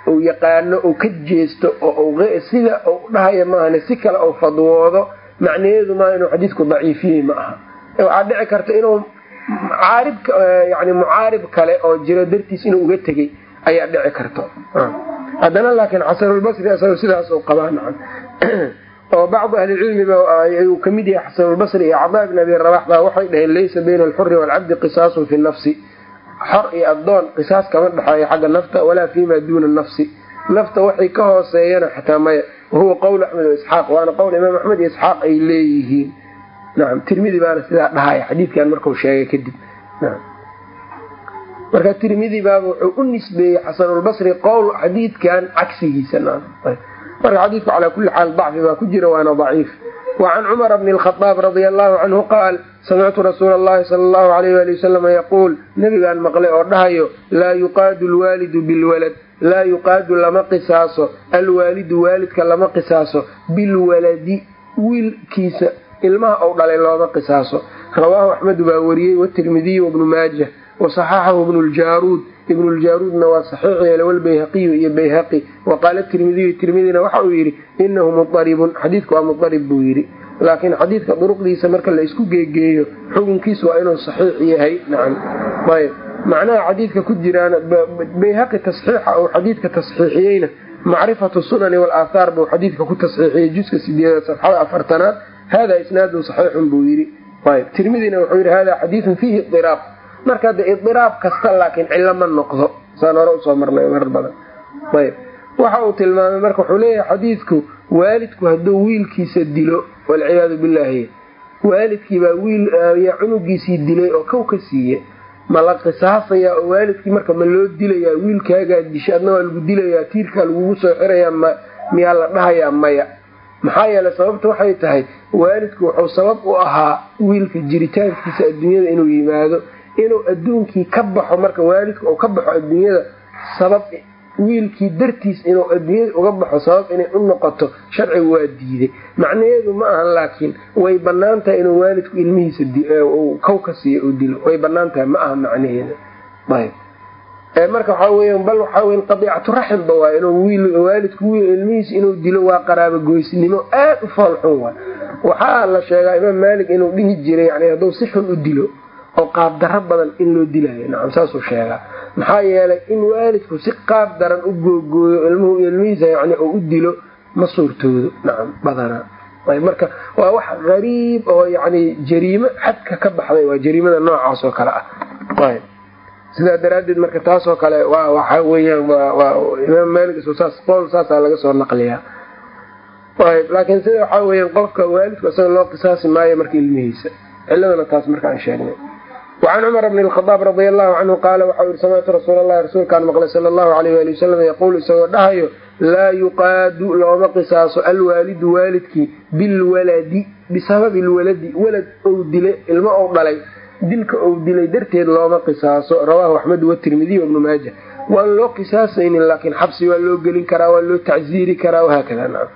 uu yaqaano uu ka jeesto oo sida uu dhahaya maahane si kale uu fadwoodo macnaheedu maaha inuu xadiidku daciifiyey ma aha waxaa dhici karta inuu mucaarib yani mucaarib kale oo jiro dartiis inuu uga tegey ayaa dhici karta haddana laakiin xasanulbasri isaga sidaas u qabaa nacan oo bacdu ahlicilmiba ayuu ka mid yahay xasanulbasri iyo cadaa bn abi rabax baa waxay dhaheen laysa bayna alxuri waalcabdi qisaasun fi nafsi xor iyo addoon qisaas kama dhexeeyo xagga nafta walaa fiima duuna nafsi nafta waxay ka hooseeyana xataa maya. Wahuwa qowl axmed isxaaq waana qowl imaam axmed iyo isxaaq ay leeyihiin nacam tirmidi baana sidaa dhahaya xadiidkan marku sheegay kadib. Marka tirmidi baaba wuxuu u nisbeeyey xasanulbasri qowl xadiidkan cagsigiisa marka xadiidku calaa kulli xaal dacfi baa ku jira waana daciif. Wacan cumara bni lkhadaab radia allahu canhu qaal samictu rasuula allahi sala allahu alayh ali wasalama yaquul. Nabigaan maqlay oo dhahayo laa yuqaadu lwaalidu bilwalad laa yuqaadu lama qisaaso alwaalidu waalidka lama qisaaso bilwaladi wiilkiisa ilmaha ou dhalay looma qisaaso. Rawaahu axmedu baa wariyey watirmidiy wabnu maajah wasaxaxahu ibnu ljaaruud. Ibnu ljaaruudna waa saxiix yeele walbayhaqiyu iyo bayhaqi. Waqaala tirmidiyu tirmidina waxa uu yidhi inahu mudaribun xadiidku waa mudarib buu yidhi. Laakiin xadiidka duruqdiisa marka la isku geegeeyo xukunkiisu waa inuu saxiix yahay. Nacam ayb macnaha xadiidka ku jiraan bayhaqi tasxiixa uu xadiidka tasxiixiyeyna macrifatu sunani walaathaar buu xadiidka ku tasxiixiyey juska sideedaad safxada afartanaad hada isnaadun saxiixun buu yidhi. Ayb tirmidina wuxuu yidhi hada xadiidun fiihi idiraab marka de idiraab kasta laakiin cillo ma noqdo. Saan hore u soo marnay marar badan. Ayb waxa uu tilmaamay marka wuxuu leeyahay xadiidku waalidku hadduu wiilkiisa dilo walciyaadu billahi waalidkiibaa wiil yaa cunugiisii dilay oo kow ka siiye ma la qisaasayaa oo waalidkii marka ma loo dilayaa wiilkaagaa disha adna waa lagu dilayaa tiirkaa lagugu soo xirayaa miyaa la dhahayaa maya maxaa yeeley sababta waxay tahay waalidku wuxuu sabab u ahaa wiilka jiritaankiisa adduunyada inuu yimaado inuu adduunkii ka baxo marka waalidka uu ka baxo adduunyada sabab wiilkii dartiis inuu adduunyada uga baxo sabab inay u noqoto sharcigu waa diiday. Macnaheedu ma ahan laakiin way bannaan tahay inuu waalidku ilmihiisa kow ka siiyo uu dilo. Way bannaan tahay ma aha macnaheeda ayb marka waxaa weya bal waxaa weya qadiicatu raximba waa inuu waalidku wiil ilmihiisa inuu dilo waa qaraabo goysnimo aad u foolxun waay waxaa la sheegaa imaam maalik inuu dhihi jiray yani hadduu si xun u dilo oo qaab daro badan in loo dilayo. Nacam saasuu sheegaa. Maxaa yeelay in waalidku si qaab daran u googooyo ilmuhu ilmihiisa yani oo u dilo ma suurtoodo. Nacam badanaa marka waa wax qariib oo yani jariimo xadka ka baxday waa jariimada noocaas oo kale ah sidaa daraaddeed marka taasoo kale waxa weyaan imaam maalik saas qowl saasaa laga soo naqliyaa. Ayb laakiin sida waxaa weyaan qofka waalidku isaga loo qisaasi maayo marka ilmihiisa ciladana taas marka aan sheegnay. Wacan cumar bn lkhadaab radia allahu canhu qaala waxau yihi samictu rasuul allahi rasuulkaan maqlay sala allahu alayh ali wasalam yaquulu isagoo dhahayo laa yuqaadu looma qisaaso alwaalidu waalidkii bilwaladi bisababi lwaladi walad ou dilay ilmo ou dhalay dilka ou dilay darteed looma qisaaso. Rawaahu axmed watirmidiy wabnu maaja. Waan loo qisaasaynin laakiin xabsi waa loo gelin karaa waa loo tacziiri karaa wahaakada naam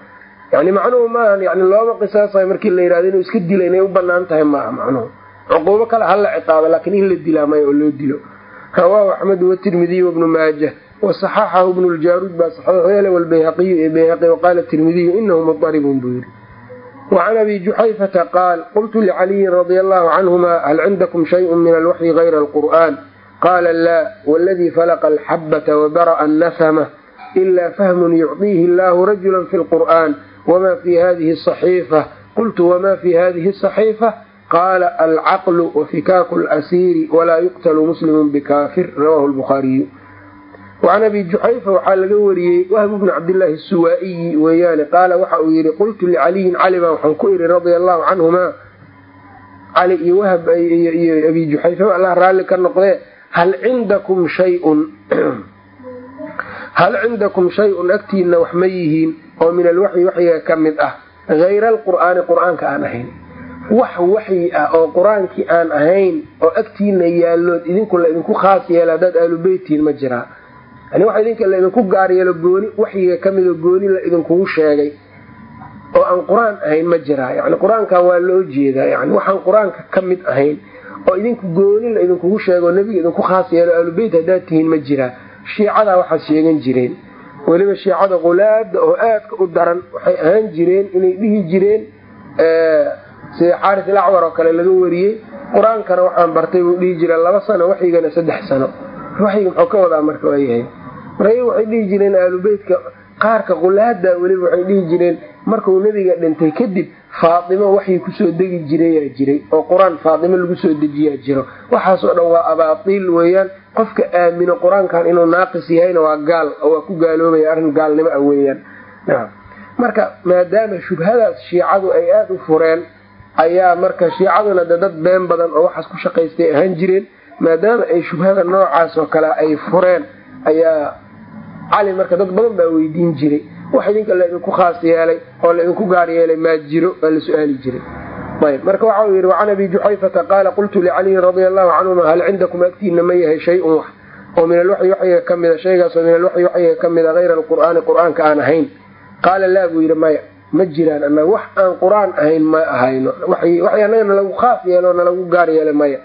yani macnuhu maaha yani looma qisaasayo markii la yihahdo inuu iska dila inay u bannaan tahay maaha macnuhu. Cuquubo kale hala ciqaabo laakiin in la dilaa maya oo loo dilo. Rawaahu axmed watirmidiy wabnu maaja. Wasaxaxahu bnu ljaruud baa saxiixu yeelay walbayhaqiyu ee bayhaqi waqaala tirmidiyu inahu mudaribun buu yiri wacan abi juxayfata qaal qultu licaliyin radia allahu canhuma hal cindakum shayun min alwaxyi gayra alqur'an qaala laa waladii falaqa alxabata wabara'a annasama ila fahmun yucطiihi allahu rajula fi lqur'an wma fi hadihi asaxiifa qultu wma fi hadihi asaxiifa qaala alcaqlu wafikaaku lasiiri walaa yuqtalu muslimu bikaafir rawahu lbukhaariyu wacan abi juxayfa waxaa laga wariyey wahb bni cabdillaahi suwaa-iyi weeyaane qaala waxa uu yihi qultu licaliyin cali baan waxaan ku idhi radia allahu canhumaa. Cali iyo wahb iyo abi juxayfa allah raalli ka noqdee hal cindakum shayun? Hal cindakum shay-un? Agtiina wax ma yihiin oo min alwaxyi waxyiga ka mid ah. Hayra alqur'aani qur'aanka aan ahayn. Wax waxyi ah oo qur'aankii aan ahayn oo agtiina yaallood idinku la idinku khaas yeela haddaad aalubeytihiin ma jiraa yani waxa idinka la idinku gaar yeelo gooni waxyiga ka midoo gooni la idinkugu sheegay oo aan qur'aan ahayn ma jiraa yani qur'aankan waa loo jeedaa. Yani waxaan qur'aanka ka mid ahayn oo idinku gooni la idinkugu sheego nebiga idinku khaas yeelo aalubeyt haddaad tihiin ma jiraa shiicadaa waxaad sheegan jireen. Weliba shiicada qulaada oo aadka u daran waxay ahaan jireen inay dhihi jireen sida xaaris ilacwar oo kale laga wariyey. Qur'aankana waxaan bartay buu dhihi jira laba sano waxyigana saddex sano. Waxyiga muxuu ka wadaa marka waayahay marka waxay dhihi jireen aalubeytka qaarka qulaada weliba waxay dhihi jireen. Markuu nebiga dhintay kadib faatimo waxii ku soo degi jirayaa jiray oo qur'aan faatimo lagu soo dejiyaa jiro. Waxaasoo dhan waa abaatiil weeyaan. Qofka aamino qur'aankan inuu naaqis yahayna waa gaal waa ku gaaloobaya arrin gaalnimo ah weeyaan. Marka maadaama shubhadaas shiicadu ay aada u fureen ayaa marka shiicaduna de dad been badan oo waxaas ku shaqaystay ahaan jireen maadaama ay shubhada noocaas oo kale ay fureen ayaa cali marka dad badan baa weydiin jiray. Wax idinka laidinku khaas yeelay oo laidinku gaar yeelay maa jiro waa la su'aali jiray. Ayb marka waxa uu yidhi wacan abi juxayfata qaala qultu licaliyin radia allahu canhuma hal cindakum agtiina ma yahay shay-un wax? oo min alwaxyi waxyiga ka mida shaygaasoo min alwaxyi waxyiga ka mida hayra alqur'aani qur'aanka aan ahayn. Qaala laa buu yidhi maya ma jiraan annaga wax aan qur'aan ahayn ma ahayno. Waxy annaga nalagu khaas yeelo nalagu gaar yeelay maya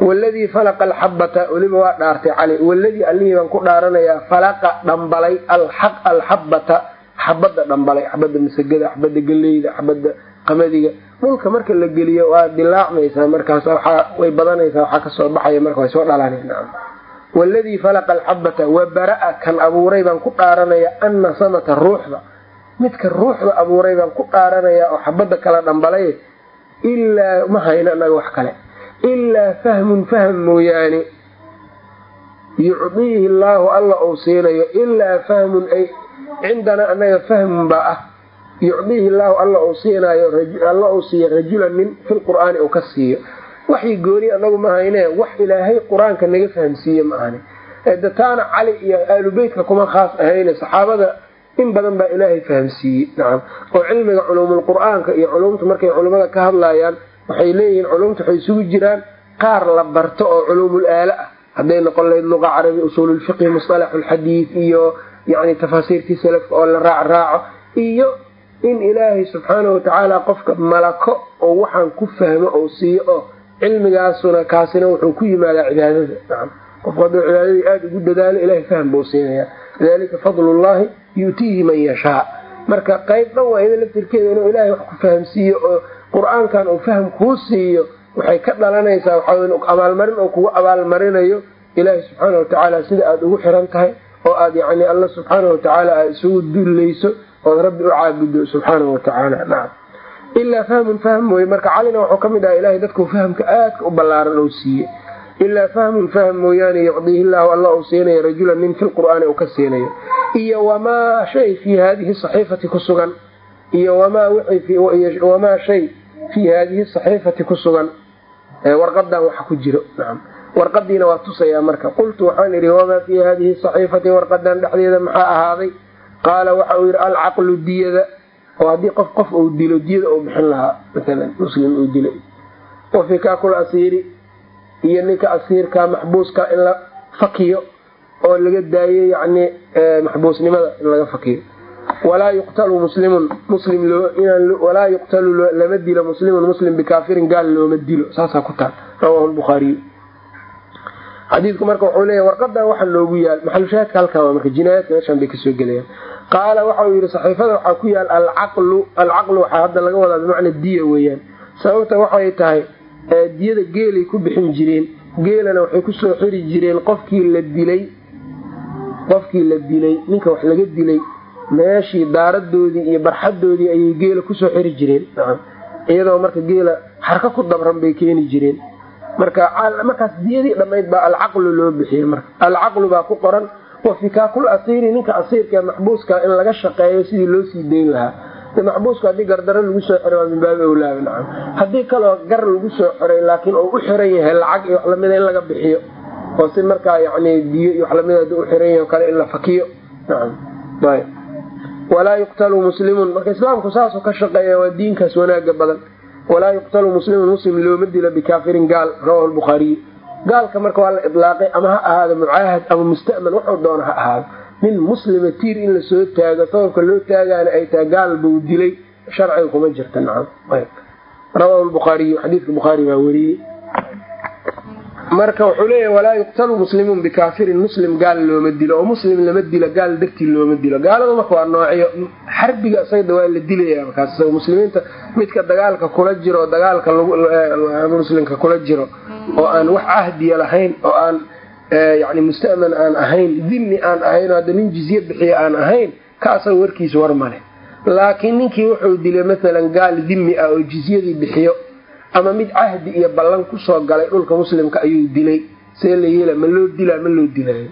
waladii falaqa alxabata weliba waa dhaartay cali waladii allihii baan ku dhaaranayaa falaqa dhambalay alxaq alxabata xabada dhambalay xabada masagada xabada geleyda xabada qamadiga. Dhulka marka la geliyo waa dilaacmaysaa markaas way badanaysaa waxaa ka soo baxaya marka way soo dhalanaa waladii falaqa alxabata wa bara-a kan abuuray baan ku dhaaranaya anna samata ruuxda. Midka ruuxda abuuray baan ku dhaaranayaa oo xabada kala dhambalay ilaa ma hayno anaga wax kale ilaa fahmun fahm mooyaane. Yucdiihi allaahu alla uu siinayo ilaa fahmun ay cindanaa anaga fahmun baa ah. Yucdiihi allaahu alla uu siinayo alla uu siiyo rajulan nin filqur'aani uu ka siiyo. Waxii gooni anagu ma hayne wax ilaahay qur'aanka naga fahamsiiye ma ahani dataana cali iyo aalubeytka kuma khaas ahayne saxaabada in badan baa ilaahay fahamsiiyey nacam oo cilmiga culuumulqur'aanka iyo culumta markay culimmada ka hadlayaan waxay leeyihiin culumta waxay isugu jiraan qaar la barto oo culuumul aala ah. Hadday noqon lahayd luqa carabi usuululfiqhi musalaxulxadiid iyo yani tafaasiirtii salafka oo la raac raaco iyo in ilaahay subxaana watacaala qofka malako oo waxaan ku fahmo oo siiyo oo cilmigaasuna kaasina wuxuu ku yimaadaa cibaadada. Qofku hadduu cibaadadii aada ugu dadaalo ilahay fahm buu siinaya dalika fadlullahi yu'tiihi man yashaa. Marka qayb dhan waa ida laftirkeeda inuu ilaahay wax ku fahamsiiyo oo qur'aankan uu fahm kuu siiyo waxay ka dhalanaysaa waxaa abaalmarin oo kugu abaalmarinayo ilaahay subxaana watacaala sida aada ugu xiran tahay oo aada yacni alla subxaana watacaala aada isugu dullayso ood rabbi u caabudo subxaana watacaala nacam ilaa fahmun fahm mooye marka calina wuxuu ka mid aha ilahay dadku fahamka aadka u ballaaran oo siiye ilaa fahmun fahm mooyaane yucdiihi llaahu alla uu siinayo rajulan nin filqur'aani uu ka siinayo. Iyo wamaa shay fii haadihi saxiifati ku sugan iyo wamaa shay fii haadihi saxiifati ku sugan warqadan waxa ku jiro. Warqadiina waa tusayaa marka qultu waxaan idhi wamaa fii haadihi saxiifati warqadan dhexdeeda maxaa ahaaday? Qaala waxa uu yidhi alcaqlu diyada. Oo haddii qof qof uu dilo diyada uu bixin lahaa maalan muslim uu dilay wafikakul asiiri iyo ninka asiirka maxbuuska in la fakiyo oo laga daayo yani maxbuusnimada in laga fakiyo walaa yuqtalu muslimun muslim walaa yuqtalu lama dilo muslimun muslim bikaafirin gaal looma dilo. Saasaa ku taal. Rawahu lbukhaariy xadiidku marka wuxuu leeyahy warqadan waxa loogu yaal. Maxalushaahidka halkan waa marka jinaayaadka meeshan bay ka soo gelayaan. Qaala waxauu yidhi saxiifada waxaa ku yaal alcaqlu alcaqlu waxaa hadda laga wadaa bimacna diya weeyaan. Sababta waxay tahay diyada geelay ku bixin jireen geelana waxay ku soo xiri jireen qofkii la dilay qofkii la dilay ninka wax laga dilay meeshii daaradoodii iyo barxadoodii ayay geela ku soo xiri jireen. Iyadoo marka geela xarka ku dabran bay keeni jireen. Marka markaas diyadii dhammayd baa alcaqlu loo bixiyey marka. Alcaqlu baa ku qoran wafikaakul asiiri ninka asiirka maxbuuska in laga shaqeeyo sidii loo sii dayn lahaa. Maxbuusku haddii gardaro lagu soo xiray waa min baabi awlaabi nacam. Haddii kaloo gar lagu soo xiray laakiin uu u xiran yahay lacag iyo wax lamida in laga bixiyo oo si markaa yani diyo iyo wax lamida haddii u xiran yahay o kale in la fakiyo nacam. Ayb walaa yuqtalu muslimun. Marka islaamku saasuu ka shaqeeya waa diinkaas wanaaga badan. Walaa yuqtalu muslimun muslim looma dilo bikaafirin gaal rawahu lbukhaariy gaalka marka waa la idlaaqay ama ha ahaado mucaahad ama musta'man wuxuu doona ha ahaado. Nin muslima tiir in la soo taago sababka loo taagaana ay tahay gaal buu dilay sharciga kuma jirta nacam. Rawahu lbukhaariyu xadiidka bukhaari baa weriyey marka wuxuu leeyahy walaa yuqtalu muslimun bikaafirin. Muslim gaal looma dilo oo muslim lama dilo gaal dartii looma dilo. Gaaladu marka waa noocyo xarbiga isagada waa la dilaya markaas. Muslimiinta midka dagaalka kula jiro dagaalka muslimka kula jiro oo aan wax cahdiya lahayn oo aan yani musta'man aan ahayn dimi aan ahayn hadda nin jizye bixiya aan ahayn ka asaga warkiisa war male laakiin ninkii wuxuu dilay maalan gaal dimi ah oo jizyadii bixiyo ama mid cahdi iyo ballan ku soo galay dhulka muslimka ayuu dilay. See la yeela ma loo dilaa ma loo dilaayo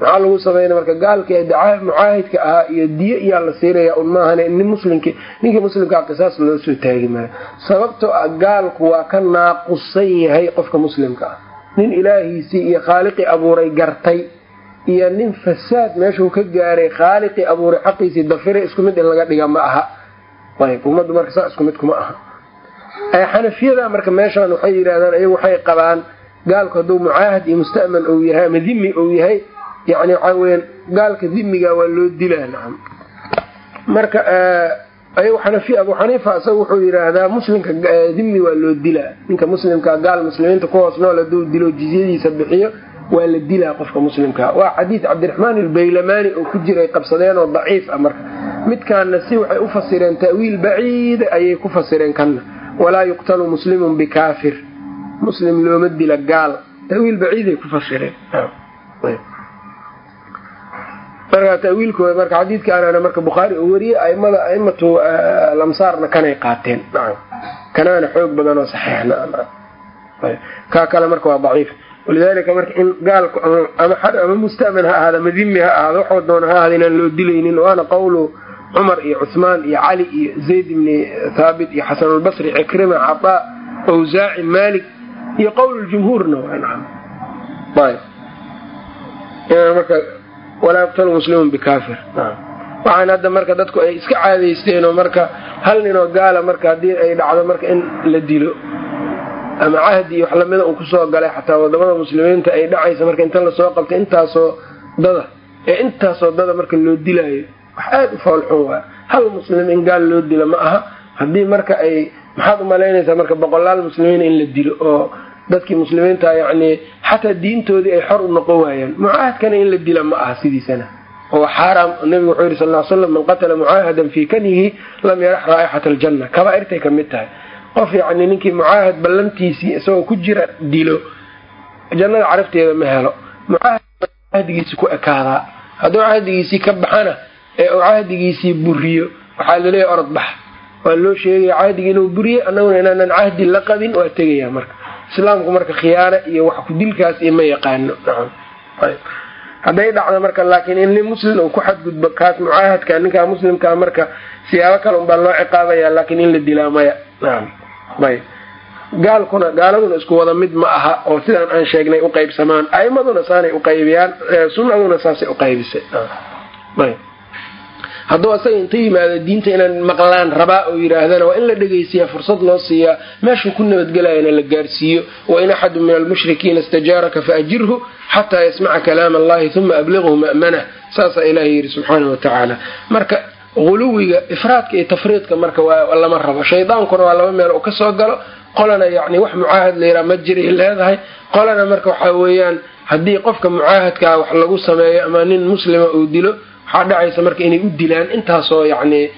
maxaa lagu sameynaya marka gaalkii mucaahidka ahaa iyo diyo iyaa la siinaya un maahan nin muslimki ninkii muslimkaa qisaas loo soo taagi maayo sababtoo ah gaalku waa ka naaqusan yahay qofka muslimka ah. Nin ilaahiisii iyo khaaliqii abuuray gartay iyo nin fasaad meeshuu ka gaaray khaaliqii abuuray xaqiisii dafiray isku mid in laga dhiga ma aha. Ayb ummaddu marka saa isku mid kuma aha xanafiyada marka meeshaan waxay yidhahdaan ayagu waxay qabaan gaalku hadduu mucaahad iyo musta'man uu yahay ama dimi uu yahay yani waxaa weyaan gaalka dimiga waa loo dilaa nacam marka ayagu xanafiya abu xaniifa isaga wuxuu yidhaahdaa muslimka dimi waa loo dilaa. Ninka muslimka gaal muslimiinta ku hoos nool hadduu dilo jizyadiisa bixiyo waa la dilaa qofka muslimka. Waa xadiid cabdiraxmaan albaylamani oo ku jiray qabsadeen oo daciif ah marka. Midkaana si waxay u fasireen ta'wiil baciida ayay ku fasireen kanna walaa yuqtalu muslimun bikaafir. Muslim looma dila gaal. Tawiil baciiday ku fasireen. Marka tawiilkooda marka xadiidkaanana marka bukhaari uu wariyey aimada aimatu lamsaarna kanay qaateen. Kanaana xoog badan oo saxiixna kaa kale marka waa daciif. Walidaalika marka in gaalku ama xar ama musta'man ha ahaado ama ha ahaado waxuu doona ha ahaado inaan loo dilaynin waana qowlu cumar iyo cuثmaan iyo cali iyo zayd ibni thaabit iyo xasanulbasri cikrima caطaa awsaaci malik iyo qowl jumhuurna walaa yuqtalu muslimun bikafir waxaan hadda marka dadku ay iska caadaysteenoo marka hal ninoo gaala marka haddii ay dhacdo marka in la dilo ama cahdi iyo wax lamida uu ku soo galay xataa waddamada muslimiinta ay dhacaysa marka inta la soo qabtay intaasoo dada ee intaasoo dada marka loo dilaayo wax aada u foolxun waa hal muslim in gaal loo dilo ma aha. Haddii marka ay maxaad umalaynaysaa marka boqolaal muslimiin in la dilo oo dadkii muslimiinta yacni xataa diintoodii ay xor u noqon waayaan mucaahadkana in la dila ma aha sidiisana. Oo xaaraam nabigu wuxuu yihi sal l slam man qatala mucaahadan fii kanihi lam yarax raa'ixata aljanna. Kabaairtay ka mid tahay. Qof yacni ninkii mucaahad ballantiisii isagoo ku jira dilo jannada carafteeda ma helo. Mucaahadcahdigiisi ku ekaadaa hadduu cahdigiisii ka baxana ee uu cahdigiisii buriyo. Waxaa laleeyahy orod bax. Waa loo sheegaya cahdigii inuu buriye annaguna inaanan cahdi la qabin waa tegaya marka. Islaamku marka khiyaano iyo wax ku dilkaas iyo ma yaqaano. Hadday dhacdo marka laakiin in nin muslim uu ku xadgudbo kaas mucaahadka ninkaa muslimkaa marka siyaabo kale unbaa loo ciqaabaya laakiin in la dilaa maya. Ayb. Gaalkuna gaaladuna isku wada mid ma aha oo sidaan aan sheegnay uqaybsamaan aimaduna saanay uqaybiyaan sunaduna saasay uqaybisay ayb hadduu asaga inta yimaado diinta inaan maqlaan rabaa oo yidhaahdana waa in la dhegaysiyaa fursad loo siiyaa meeshuu ku nabadgelayana la gaarsiiyo. Wain axadu min almushrikiina istajaaraka faajirhu xataa yasmaca kalaam allahi uma abliqhu ma'manah saasaa ilaahay yidhi subxaana wa tacaala marka guluwiga ifraadka iyo tafriidka marka lama rabo. Shaydaankuna waa laba meel uu ka soo galo. Qolana yacni wax mucaahad layraa ma jiray leedahay. Qolana marka waxaa weeyaan haddii qofka mucaahadkaa wax lagu sameeyo ama nin muslima uu dilo waxaa dhacaysa marka inay u dilaan intaasoo yacni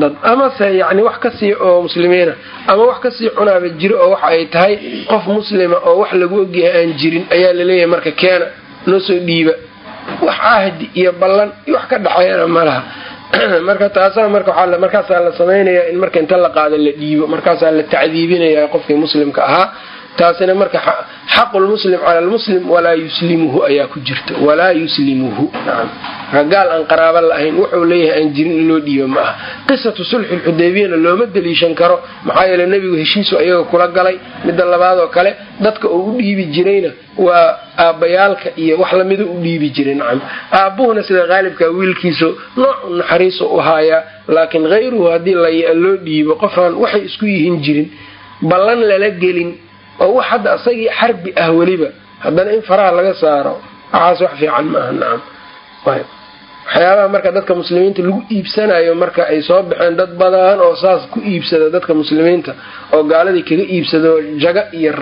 dad amase yacni wax ka sii oo muslimiina ama wax ka sii cunaaba jiro oo waxa ay tahay qof muslima oo wax lagu ogyahay aan jirin ayaa la leeyahay marka keena noo soo dhiiba. Wax ahdi iyo ballan iyo wax ka dhaxeeyana ma laha. Marka taasaa marka markaasaa la samaynayaa in marka inta la qaado la dhiibo markaasaa la tacdiibinayaa qofkii muslimka ahaa taasina marka xaqu lmuslim cala lmuslim walaa yuslimuhu ayaa ku jirta. Walaa yuslimuhu. Gaal aan qaraabo la-ahayn wuxuu leeyahay aan jirin in loo dhiibo ma aha. Qisatu sulxi lxudaybiyana looma daliishan karo. Maxaa yeele nebigu heshiisu ayaga kula galay. Midda labaad oo kale dadka uu u dhiibi jirayna waa aabbayaalka iyo wax lamida u dhiibi jiray. Nacam aabbuhuna sida qaalibka wiilkiisu nooc naxariisu u haayaa laakiin hayruhu haddii loo dhiibo qofaan waxay isku yihiin jirin. Ballan lala gelin oo wax hadda asagii xarbi ah weliba haddana in faraha laga saaro waxaas wax fiican ma nacam waxyaabaha marka dadka muslimiinta lagu iibsanayo marka ay soo baxeen dad badan oo saas ku iibsada dadka muslimiinta oo gaaladii kaga iibsado jaga iyo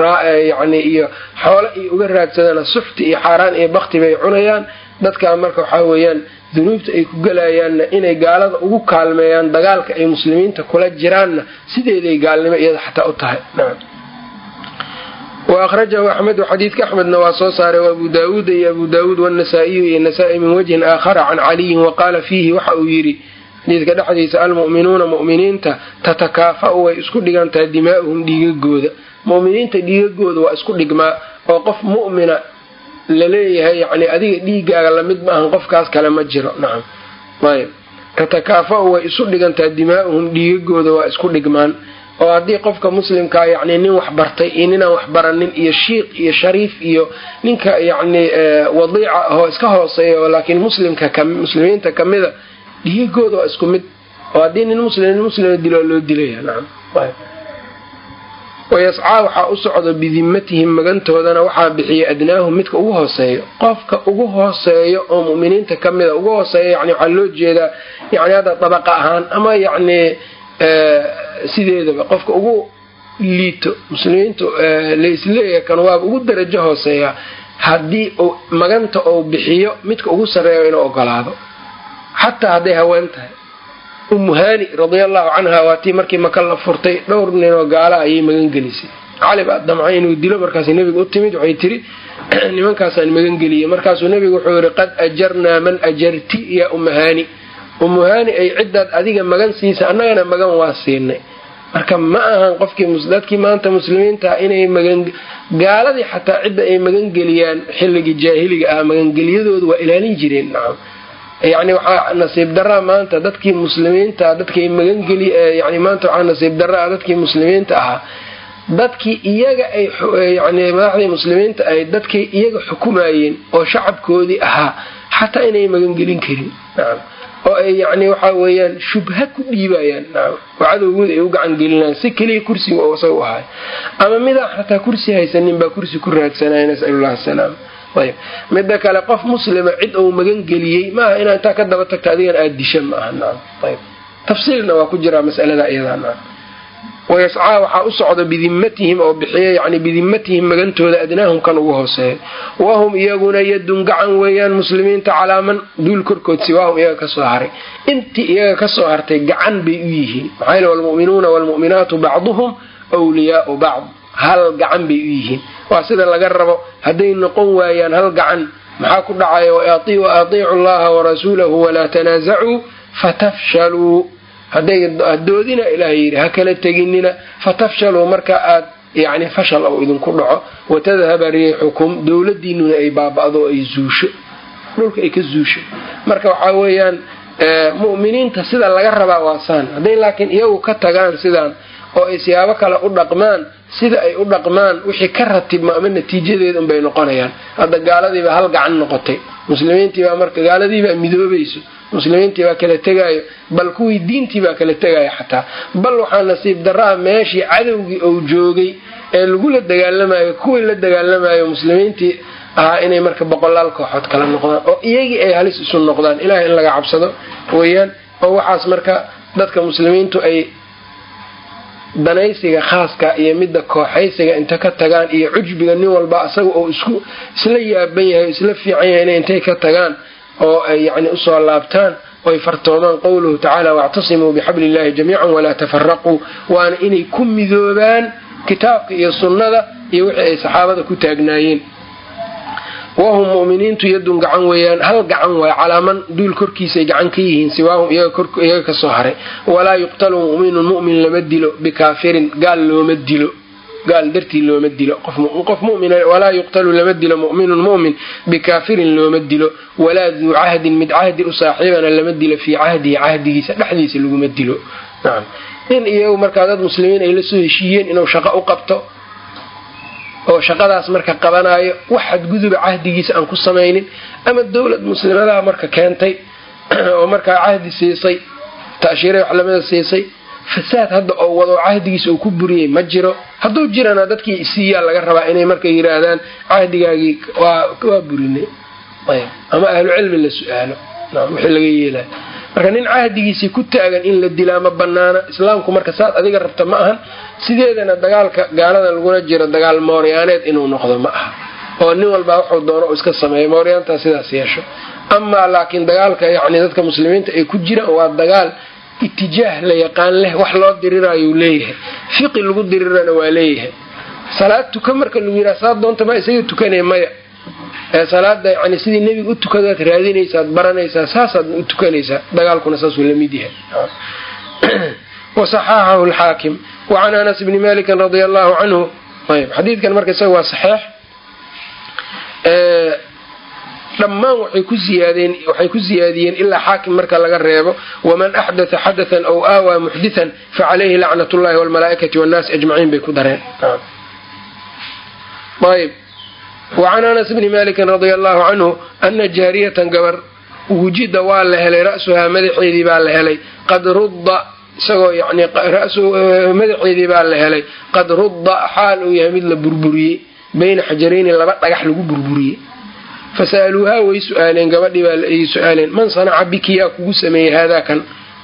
yani iyo xoole iyo uga raadsadana sufti iyo xaaraan iyo bakti bay cunayaan. Dadkaa marka waxaa weeyaan dunuubta ay ku gelayaanna inay gaalada ugu kaalmeeyaan dagaalka ay muslimiinta kula jiraanna sideeday gaalnimo iyada xataa u tahay wa akhrajahu axmedu xadiidka axmedna waa soo saaray abu daawuuda iyo abu daawuud wanasaa-iyu iyo nasaa-i min wajhin aakhara can caliyin waqaala fiihi waxa uu yidhi xadiidka dhexdiisa almu'minuuna mu'miniinta tatakaafa-u way isku dhigantahay dimaa'uhum dhiigagooda mu'miniinta dhiigagooda waa isku dhigmaa oo qof mu'mina la leeyahay yani adiga dhiigaaga la mid ma ahan qofkaas kale ma jiro nacam ayb tatakaafa-u way isu dhigantahay dimaa'uhum dhiigagooda waa isku dhigmaan oo haddii qofka muslimkaa yacni nin wax bartay iyo ninaan wax baranin iyo shiiq iyo shariif iyo ninka yacni wadiica ahoo iska hooseeya oo laakiin muslimka muslimiinta kamida dhigagooda waa isku mid. Oo haddii nin muslim nin muslima dilo loo dilaya nacam wayascaa waxaa u socdo bidimatihim magantoodana waxaa bixiya adnaahum midka ugu hooseeyo. Qofka ugu hooseeyo oo mu'miniinta kamida ugu hooseeya yani waxaa loo jeedaa yani hadda dabaqa ahaan ama yacni sideedaba qofka ugu liito muslimiintu laisleeyahay kan waaba ugu darajo hooseeya haddii maganta uu bixiyo midka ugu sarreeyo inuu ogolaado. Xataa hadday haween tahay. Umu haani radia allahu canha waa tii markii maka la furtay dhowr ninoo gaala ayay magangelisay cali baa damcay inuu dilo markaas nebiga u timid waxay tiri nimankaasaan magangeliyey markaasuu nebigu wuxuu yihi qad ajarnaa man ajarti yaa umuhaani umuhaani ay ciddaad adiga magan siisa annagana magan waa siinay. Marka ma ahan qofkii dadkii maanta muslimiinta inay gaaladii xataa cidda ay magangeliyaan xilligii jaahiliga ah magangelyadooda waa ilaalin jireen nacam yacni waxaa nasiib daraa maanta dadkii muslimiinta dadkay magangeli yani maanta waxaa nasiib daraa dadkii muslimiinta ahaa dadkii iyaga ay yani madaxdii muslimiinta ay dadkay iyaga xukumayeen oo shacabkoodii ahaa xataa inay magangelin karin nacam oo ay yacni waxaa weeyaan shubha ku dhiibayaan. Oo cadowgooda ay u gacan gelinayaan. Si keliya kursiga oo isaga u ahay. Ama midaan xataa kursi haysanin baa kursi ku raadsanaya nasalullah asalaam ayb midda kale qof muslima cid uu magan geliyey maaha inaa intaa ka daba tagta adigan aada disha ma aha. Nacam ayb tafsiilna waa ku jiraa masalada iyadaa nacam wayascaa waxaa u socda bidimatihim oo bixiya yani bidimatihim magantooda adnaahum kan ugu hooseeya wahum iyaguna yadun gacan weeyaan muslimiinta calaaman duul korkood siwaahum iyaga ka soo haray intii iyaga ka soo hartay gacan bay u yihiin maxaa yl walmu'minuuna waalmu'minaatu bacduhum wliyaau bacd hal gacan bay u yihiin waa sida laga rabo hadday noqon waayaan hal gacan maxaa ku dhacaya wa atiicu allaha warasuulahu walaa tanaasacuu fatafshaluu hadoodina ilaah yidhi ha kala teginina fatafshaluu marka aad yani fashal ou idinku dhaco watadhaba riixukum dowladiinuna ay baaba'do ay zuusho. Dhulka ay ka zuusho. Marka waxaa weeyaan mu'miniinta sida laga rabaa waa saan. Hadday laakiin iyagu ka tagaan sidaan oo ay siyaabo kale u dhaqmaan sida ay u dhaqmaan wixii ka ratibma ama natiijadeeda unbay noqonayaan. Hadda gaaladiibaa hal gacan noqotay. Muslimiintiibaa marka gaaladiibaa midoobayso muslimiintii baa kala tegaayo bal kuwii diintii baa kala tegaayo xataa. Bal waxaa nasiib daraa meeshii cadowgii ou joogay ee lagula dagaalamayo kuwii la dagaalamayo muslimiintii ahaa inay marka boqolaal kooxood kala noqdaan oo iyagii ay halis isu noqdaan. Ilaah in laga cabsado weeyaan oo waxaas marka dadka muslimiintu ay danaysiga khaaska iyo midda kooxaysiga inta ka tagaan iyo cujbiga nin walba asaga oo isku isla yaaban yahay o isla fiican yahay intay ka tagaan oo ay yani u soo laabtaan oy fartoomaan qowluhu tacaala wactasimuu bixabli illahi jamiican walaa tafaraquu waana inay ku midoobaan kitaabka iyo sunnada iyo wixii ay saxaabada ku taagnaayeen. Wahum mu'miniintu yadun gacan weeyaan hal gacan waay calaaman duul korkiisay gacan ka yihiin siwaahum iyaga ka soo haray. Walaa yuqtalu mu'minun mu'min lama dilo bikaafirin gaal looma dilo gaal dartii looma dilo qof mumin walaa yuqtalu lama dilo mu'minun mu'min bikaafirin looma dilo walaa duu cahdin mid cahdi u saaxiibana lama dilo fii cahdihi cahdigiisa dhexdiisa laguma dilo nacam in iyagu markaa dad muslimiin ay la soo heshiiyeen inuu shaqo u qabto oo shaqadaas marka qabanaayo wax xadguduba cahdigiisa aan ku samaynin ama dowlad muslimadaha marka keentay oo markaa cahdi siisay taashiiray wax lamida siisay fasaad hadda oo wado cahdigiisa uu ku buriyey ma jiro. Hadduu jirana dadkii isiiyaa laga rabaa inay marka yidhaahdaan cahdigaagii waa burinay. Ama ahlucilmi la su'aalo. Wixii laga yeelay. Marka nin cahdigiisii ku taagan in la dilaa ma banaana islaamku marka saad adiga rabta ma ahan. Sideedana dagaalka gaalada lagula jiro dagaal mooryaaneed inuu noqdo ma aha. Oo nin walbaa wuxuu doono u iska sameeya mooryaantaa sidaas yeesho. Amaa laakiin dagaalka yani dadka muslimiinta ay ku jiraan waa dagaal itijaah la yaqaan leh wax loo dirirayuu leeyahay. Fiqi lagu dirirana waa leeyahay. Salaad tuka marka lagu yidhaha saad doonta ma isaga tukanaya maya. Ee salaada yani sidii nebiga u tukadaad raadinaysaad baranaysaa saasaad u tukanaysaa dagaalkuna saasuu la mid yahay. Wasaxaxahu lxaakim wacan anas bni malikin radia allahu canhu. Ayb xadiidkan marka isaga waa saxeix dhammaan waxay ku ziyaadiyeen ilaa xaakim marka laga reebo waman axdatha xadathan aw aawaa muxdithan facalayhi lacnat llahi walmalaa'ikati wannaasi ajmaciin bay ku dareen. Ayb wacan anas bni malikin radia allahu canhu ana jaariyatan gabar wujida waa la helay ra'suhaa madaxeedii baa la helay qad rudda isagoo yani madaxeedii baa la helay qad rudda xaal uu yahay mid la burburiyey bayna xajarayni laba dhagax lagu burburiyey fasa'aluuhaa way su'aaleen gabadhii baa ay su'aaleen man sanaca biki yaa kugu sameeyey haadaa kan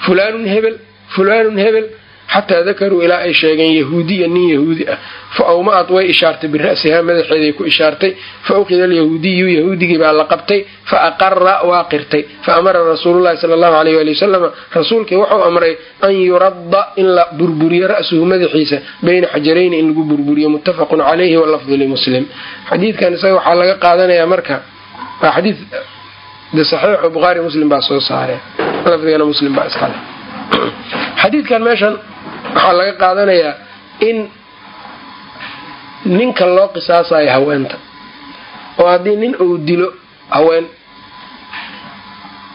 fulaanun hebel fulaanun hebel xataa dakaruu ilaa ay sheegeen yahuudiya nin yahuudi ah fa awma-ad way ishaartay bira'sihaa madaxeeday ku ishaartay fa uqida alyahuudiyu yahuudigii baa la qabtay fa aqara waa qirtay fa amara rasuululahi sala allahu alayh ali wasalama rasuulkii wuxuu amray an yuradda in la burburiyo ra'suhu madaxiisa bayna xajarayni in lagu burburiyo muttafaqun calayhi walafdu limuslim xadiidkan isaga waxaa laga qaadanayaa marka waa xadiid de saxiixu bukhaari muslim baa soo saareen lafdigana muslim baa iskale xadiidkan meeshan waxaa laga qaadanayaa in ninka loo qisaasayo haweenta oo haddii nin uu dilo haween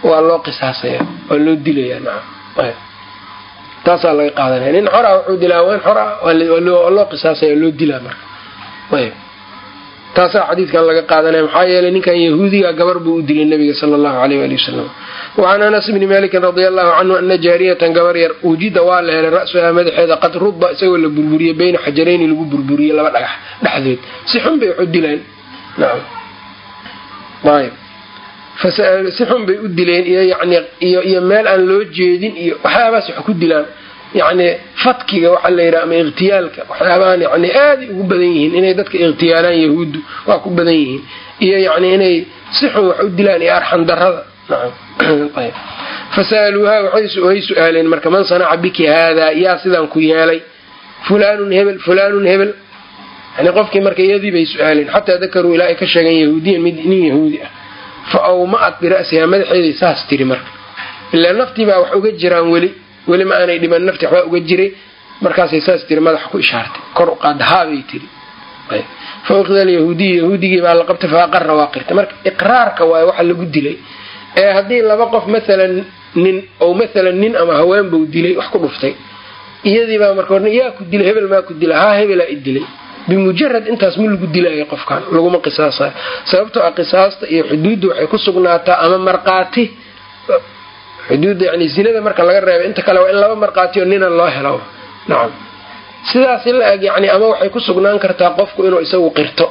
waa loo qisaasaya waa loo dilaya taasaa laga qaadanaya. Nin xora wuxuu dilaa haween xora waa loo qisaasaya loo dilaa marka taasaa xadiidkan laga qaadanaya. Maxaa yeelay ninkan yahuudiga gabar buu u dilay nabiga sala allahu aleyh waali wasalam wacan anas bni malikin radia allahu canhu ana jaariyatan gabar yar wujida waa la helay ra-suhaa madaxeeda qad ruba isagoo la burburiyey bayna xajarayni lagu burburiyey laba dhagax dhexdood si xun bay wax u dileen. Ayb si xun bay u dileen iyo yani iyo meel aan loo jeedin iyo waxyaabaas wax ku dilaan yacni fatkiga waxaa la yidhaha ama ikhtiyaalka waxyaabahan yani aaday ugu badan yihiin inay dadka ikhtiyaalaan yahuuddu waa ku badan yihiin iyo yani inay si xun wax u dilaan iyo arxan fasa'aluuha way su'aaleen marka man sanaca biki haadaa yaa sidaan ku yeelay. Fulaanun hebel fulaanun hebel. Yani qofkii marka iyadii bay su'aaleen xataa dakaruu ilaa ay ka sheegeen yahuudiyan mid nin yahuudi ah. Fa awma'at bira'sihaa madaxeeday saas tiri marka. Ilaa naftii baa wax uga jiraan weli weli ma aanay dhiman nafti waxbaa uga jiray. Markaasay saas tiri madaxa ku ishaartay. Kor u qaada haabay tiri. Fa uqida yahuudigii baa la qabtay fa waa qirtay marka iqraarka waaye waxa lagu dilay. Ee haddii laba qof maalan nin ou maalan nin ama haween buu dilay wax ku dhuftay. Iyadii baa marka yaa ku dilay hebel maa ku dilay haa hebelaa i bimujarad intaas ma lagu dilaayo qofkan laguma qisaasayo. Sababtoo ah qisaasta iyo xuduudda waxay ku sugnaataa ama markhaati xuduudda yani zinada marka laga reebay inta kale waa in laba markhaati oo nina loo helo. Nacam sidaas in la eg yani ama waxay ku sugnaan kartaa qofku inuu isagu qirto.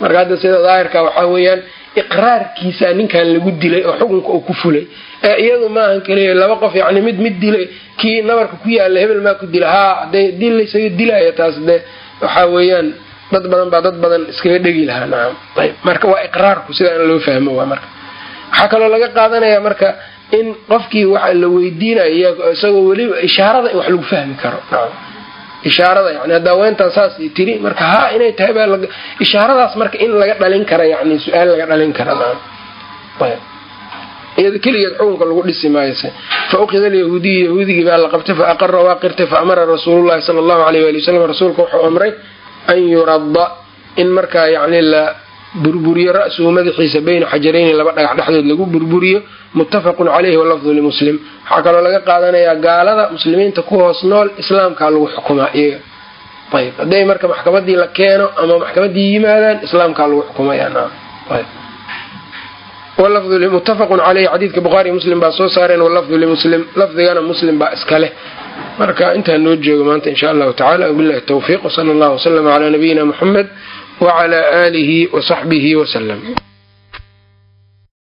Marka hadda sida daahirka waxaa weeyaan iqraarkiisaa ninkan lagu dilay oo xukunka uu ku fulay. Ee iyadu maahan keliya laba qof yani mid mid dilay kii nabarka ku yaalla hebel maa ku dila. Haa hadee dil laysaga dilaayo taas dee waxaa weeyaan dad badan baa dad badan iskaga dhegi lahaa. Nacam ayb marka waa iqraarku sidaa loo fahmo waa marka. Waxaa kaloo laga qaadanaya marka in qofkii waxa la weydiinayo isagoo weliba ishaarada wax lagu fahmi karo. Ishaarada yani hadda haweentan saas tiri marka haa inay tahay baa ishaaradaas marka in laga dhalin kara yani su'aal laga dhalin kara. Iyada keligeed xukunka lagu dhisi maayose fa uqida alyahuudiyu yahuudigii baa la qabtay fa aqara waa qirtay fa amara rasuululahi sala allahu aleyh wali wasalam rasuulka wuxuu amray an yuradda in markaa yani la burburiyo ra-suhu madaxiisa bayna xajarayni laba dhagax dhexdood lagu burburiyo muttafaqun caleyhi walafdu limuslim. Waxaa kaloo laga qaadanayaa gaalada muslimiinta ku hoos nool islaamkaa lagu xukumaa iyaga. Ayb hadday marka maxkamadii la keeno ama maxkamadii yimaadaan islaamkaa lagu xukumaya muttafaqun caleyhi xadiidka bukhaari muslim baa soo saareen walafdu limuslim lafdigana muslim baa iska leh. Marka intaa noo joogo maanta insha allahu tacala wabillahi tawfiiq wsala allahu waslama calaa nabiyina muxamed wacalaa aalihi wasaxbihi wasalam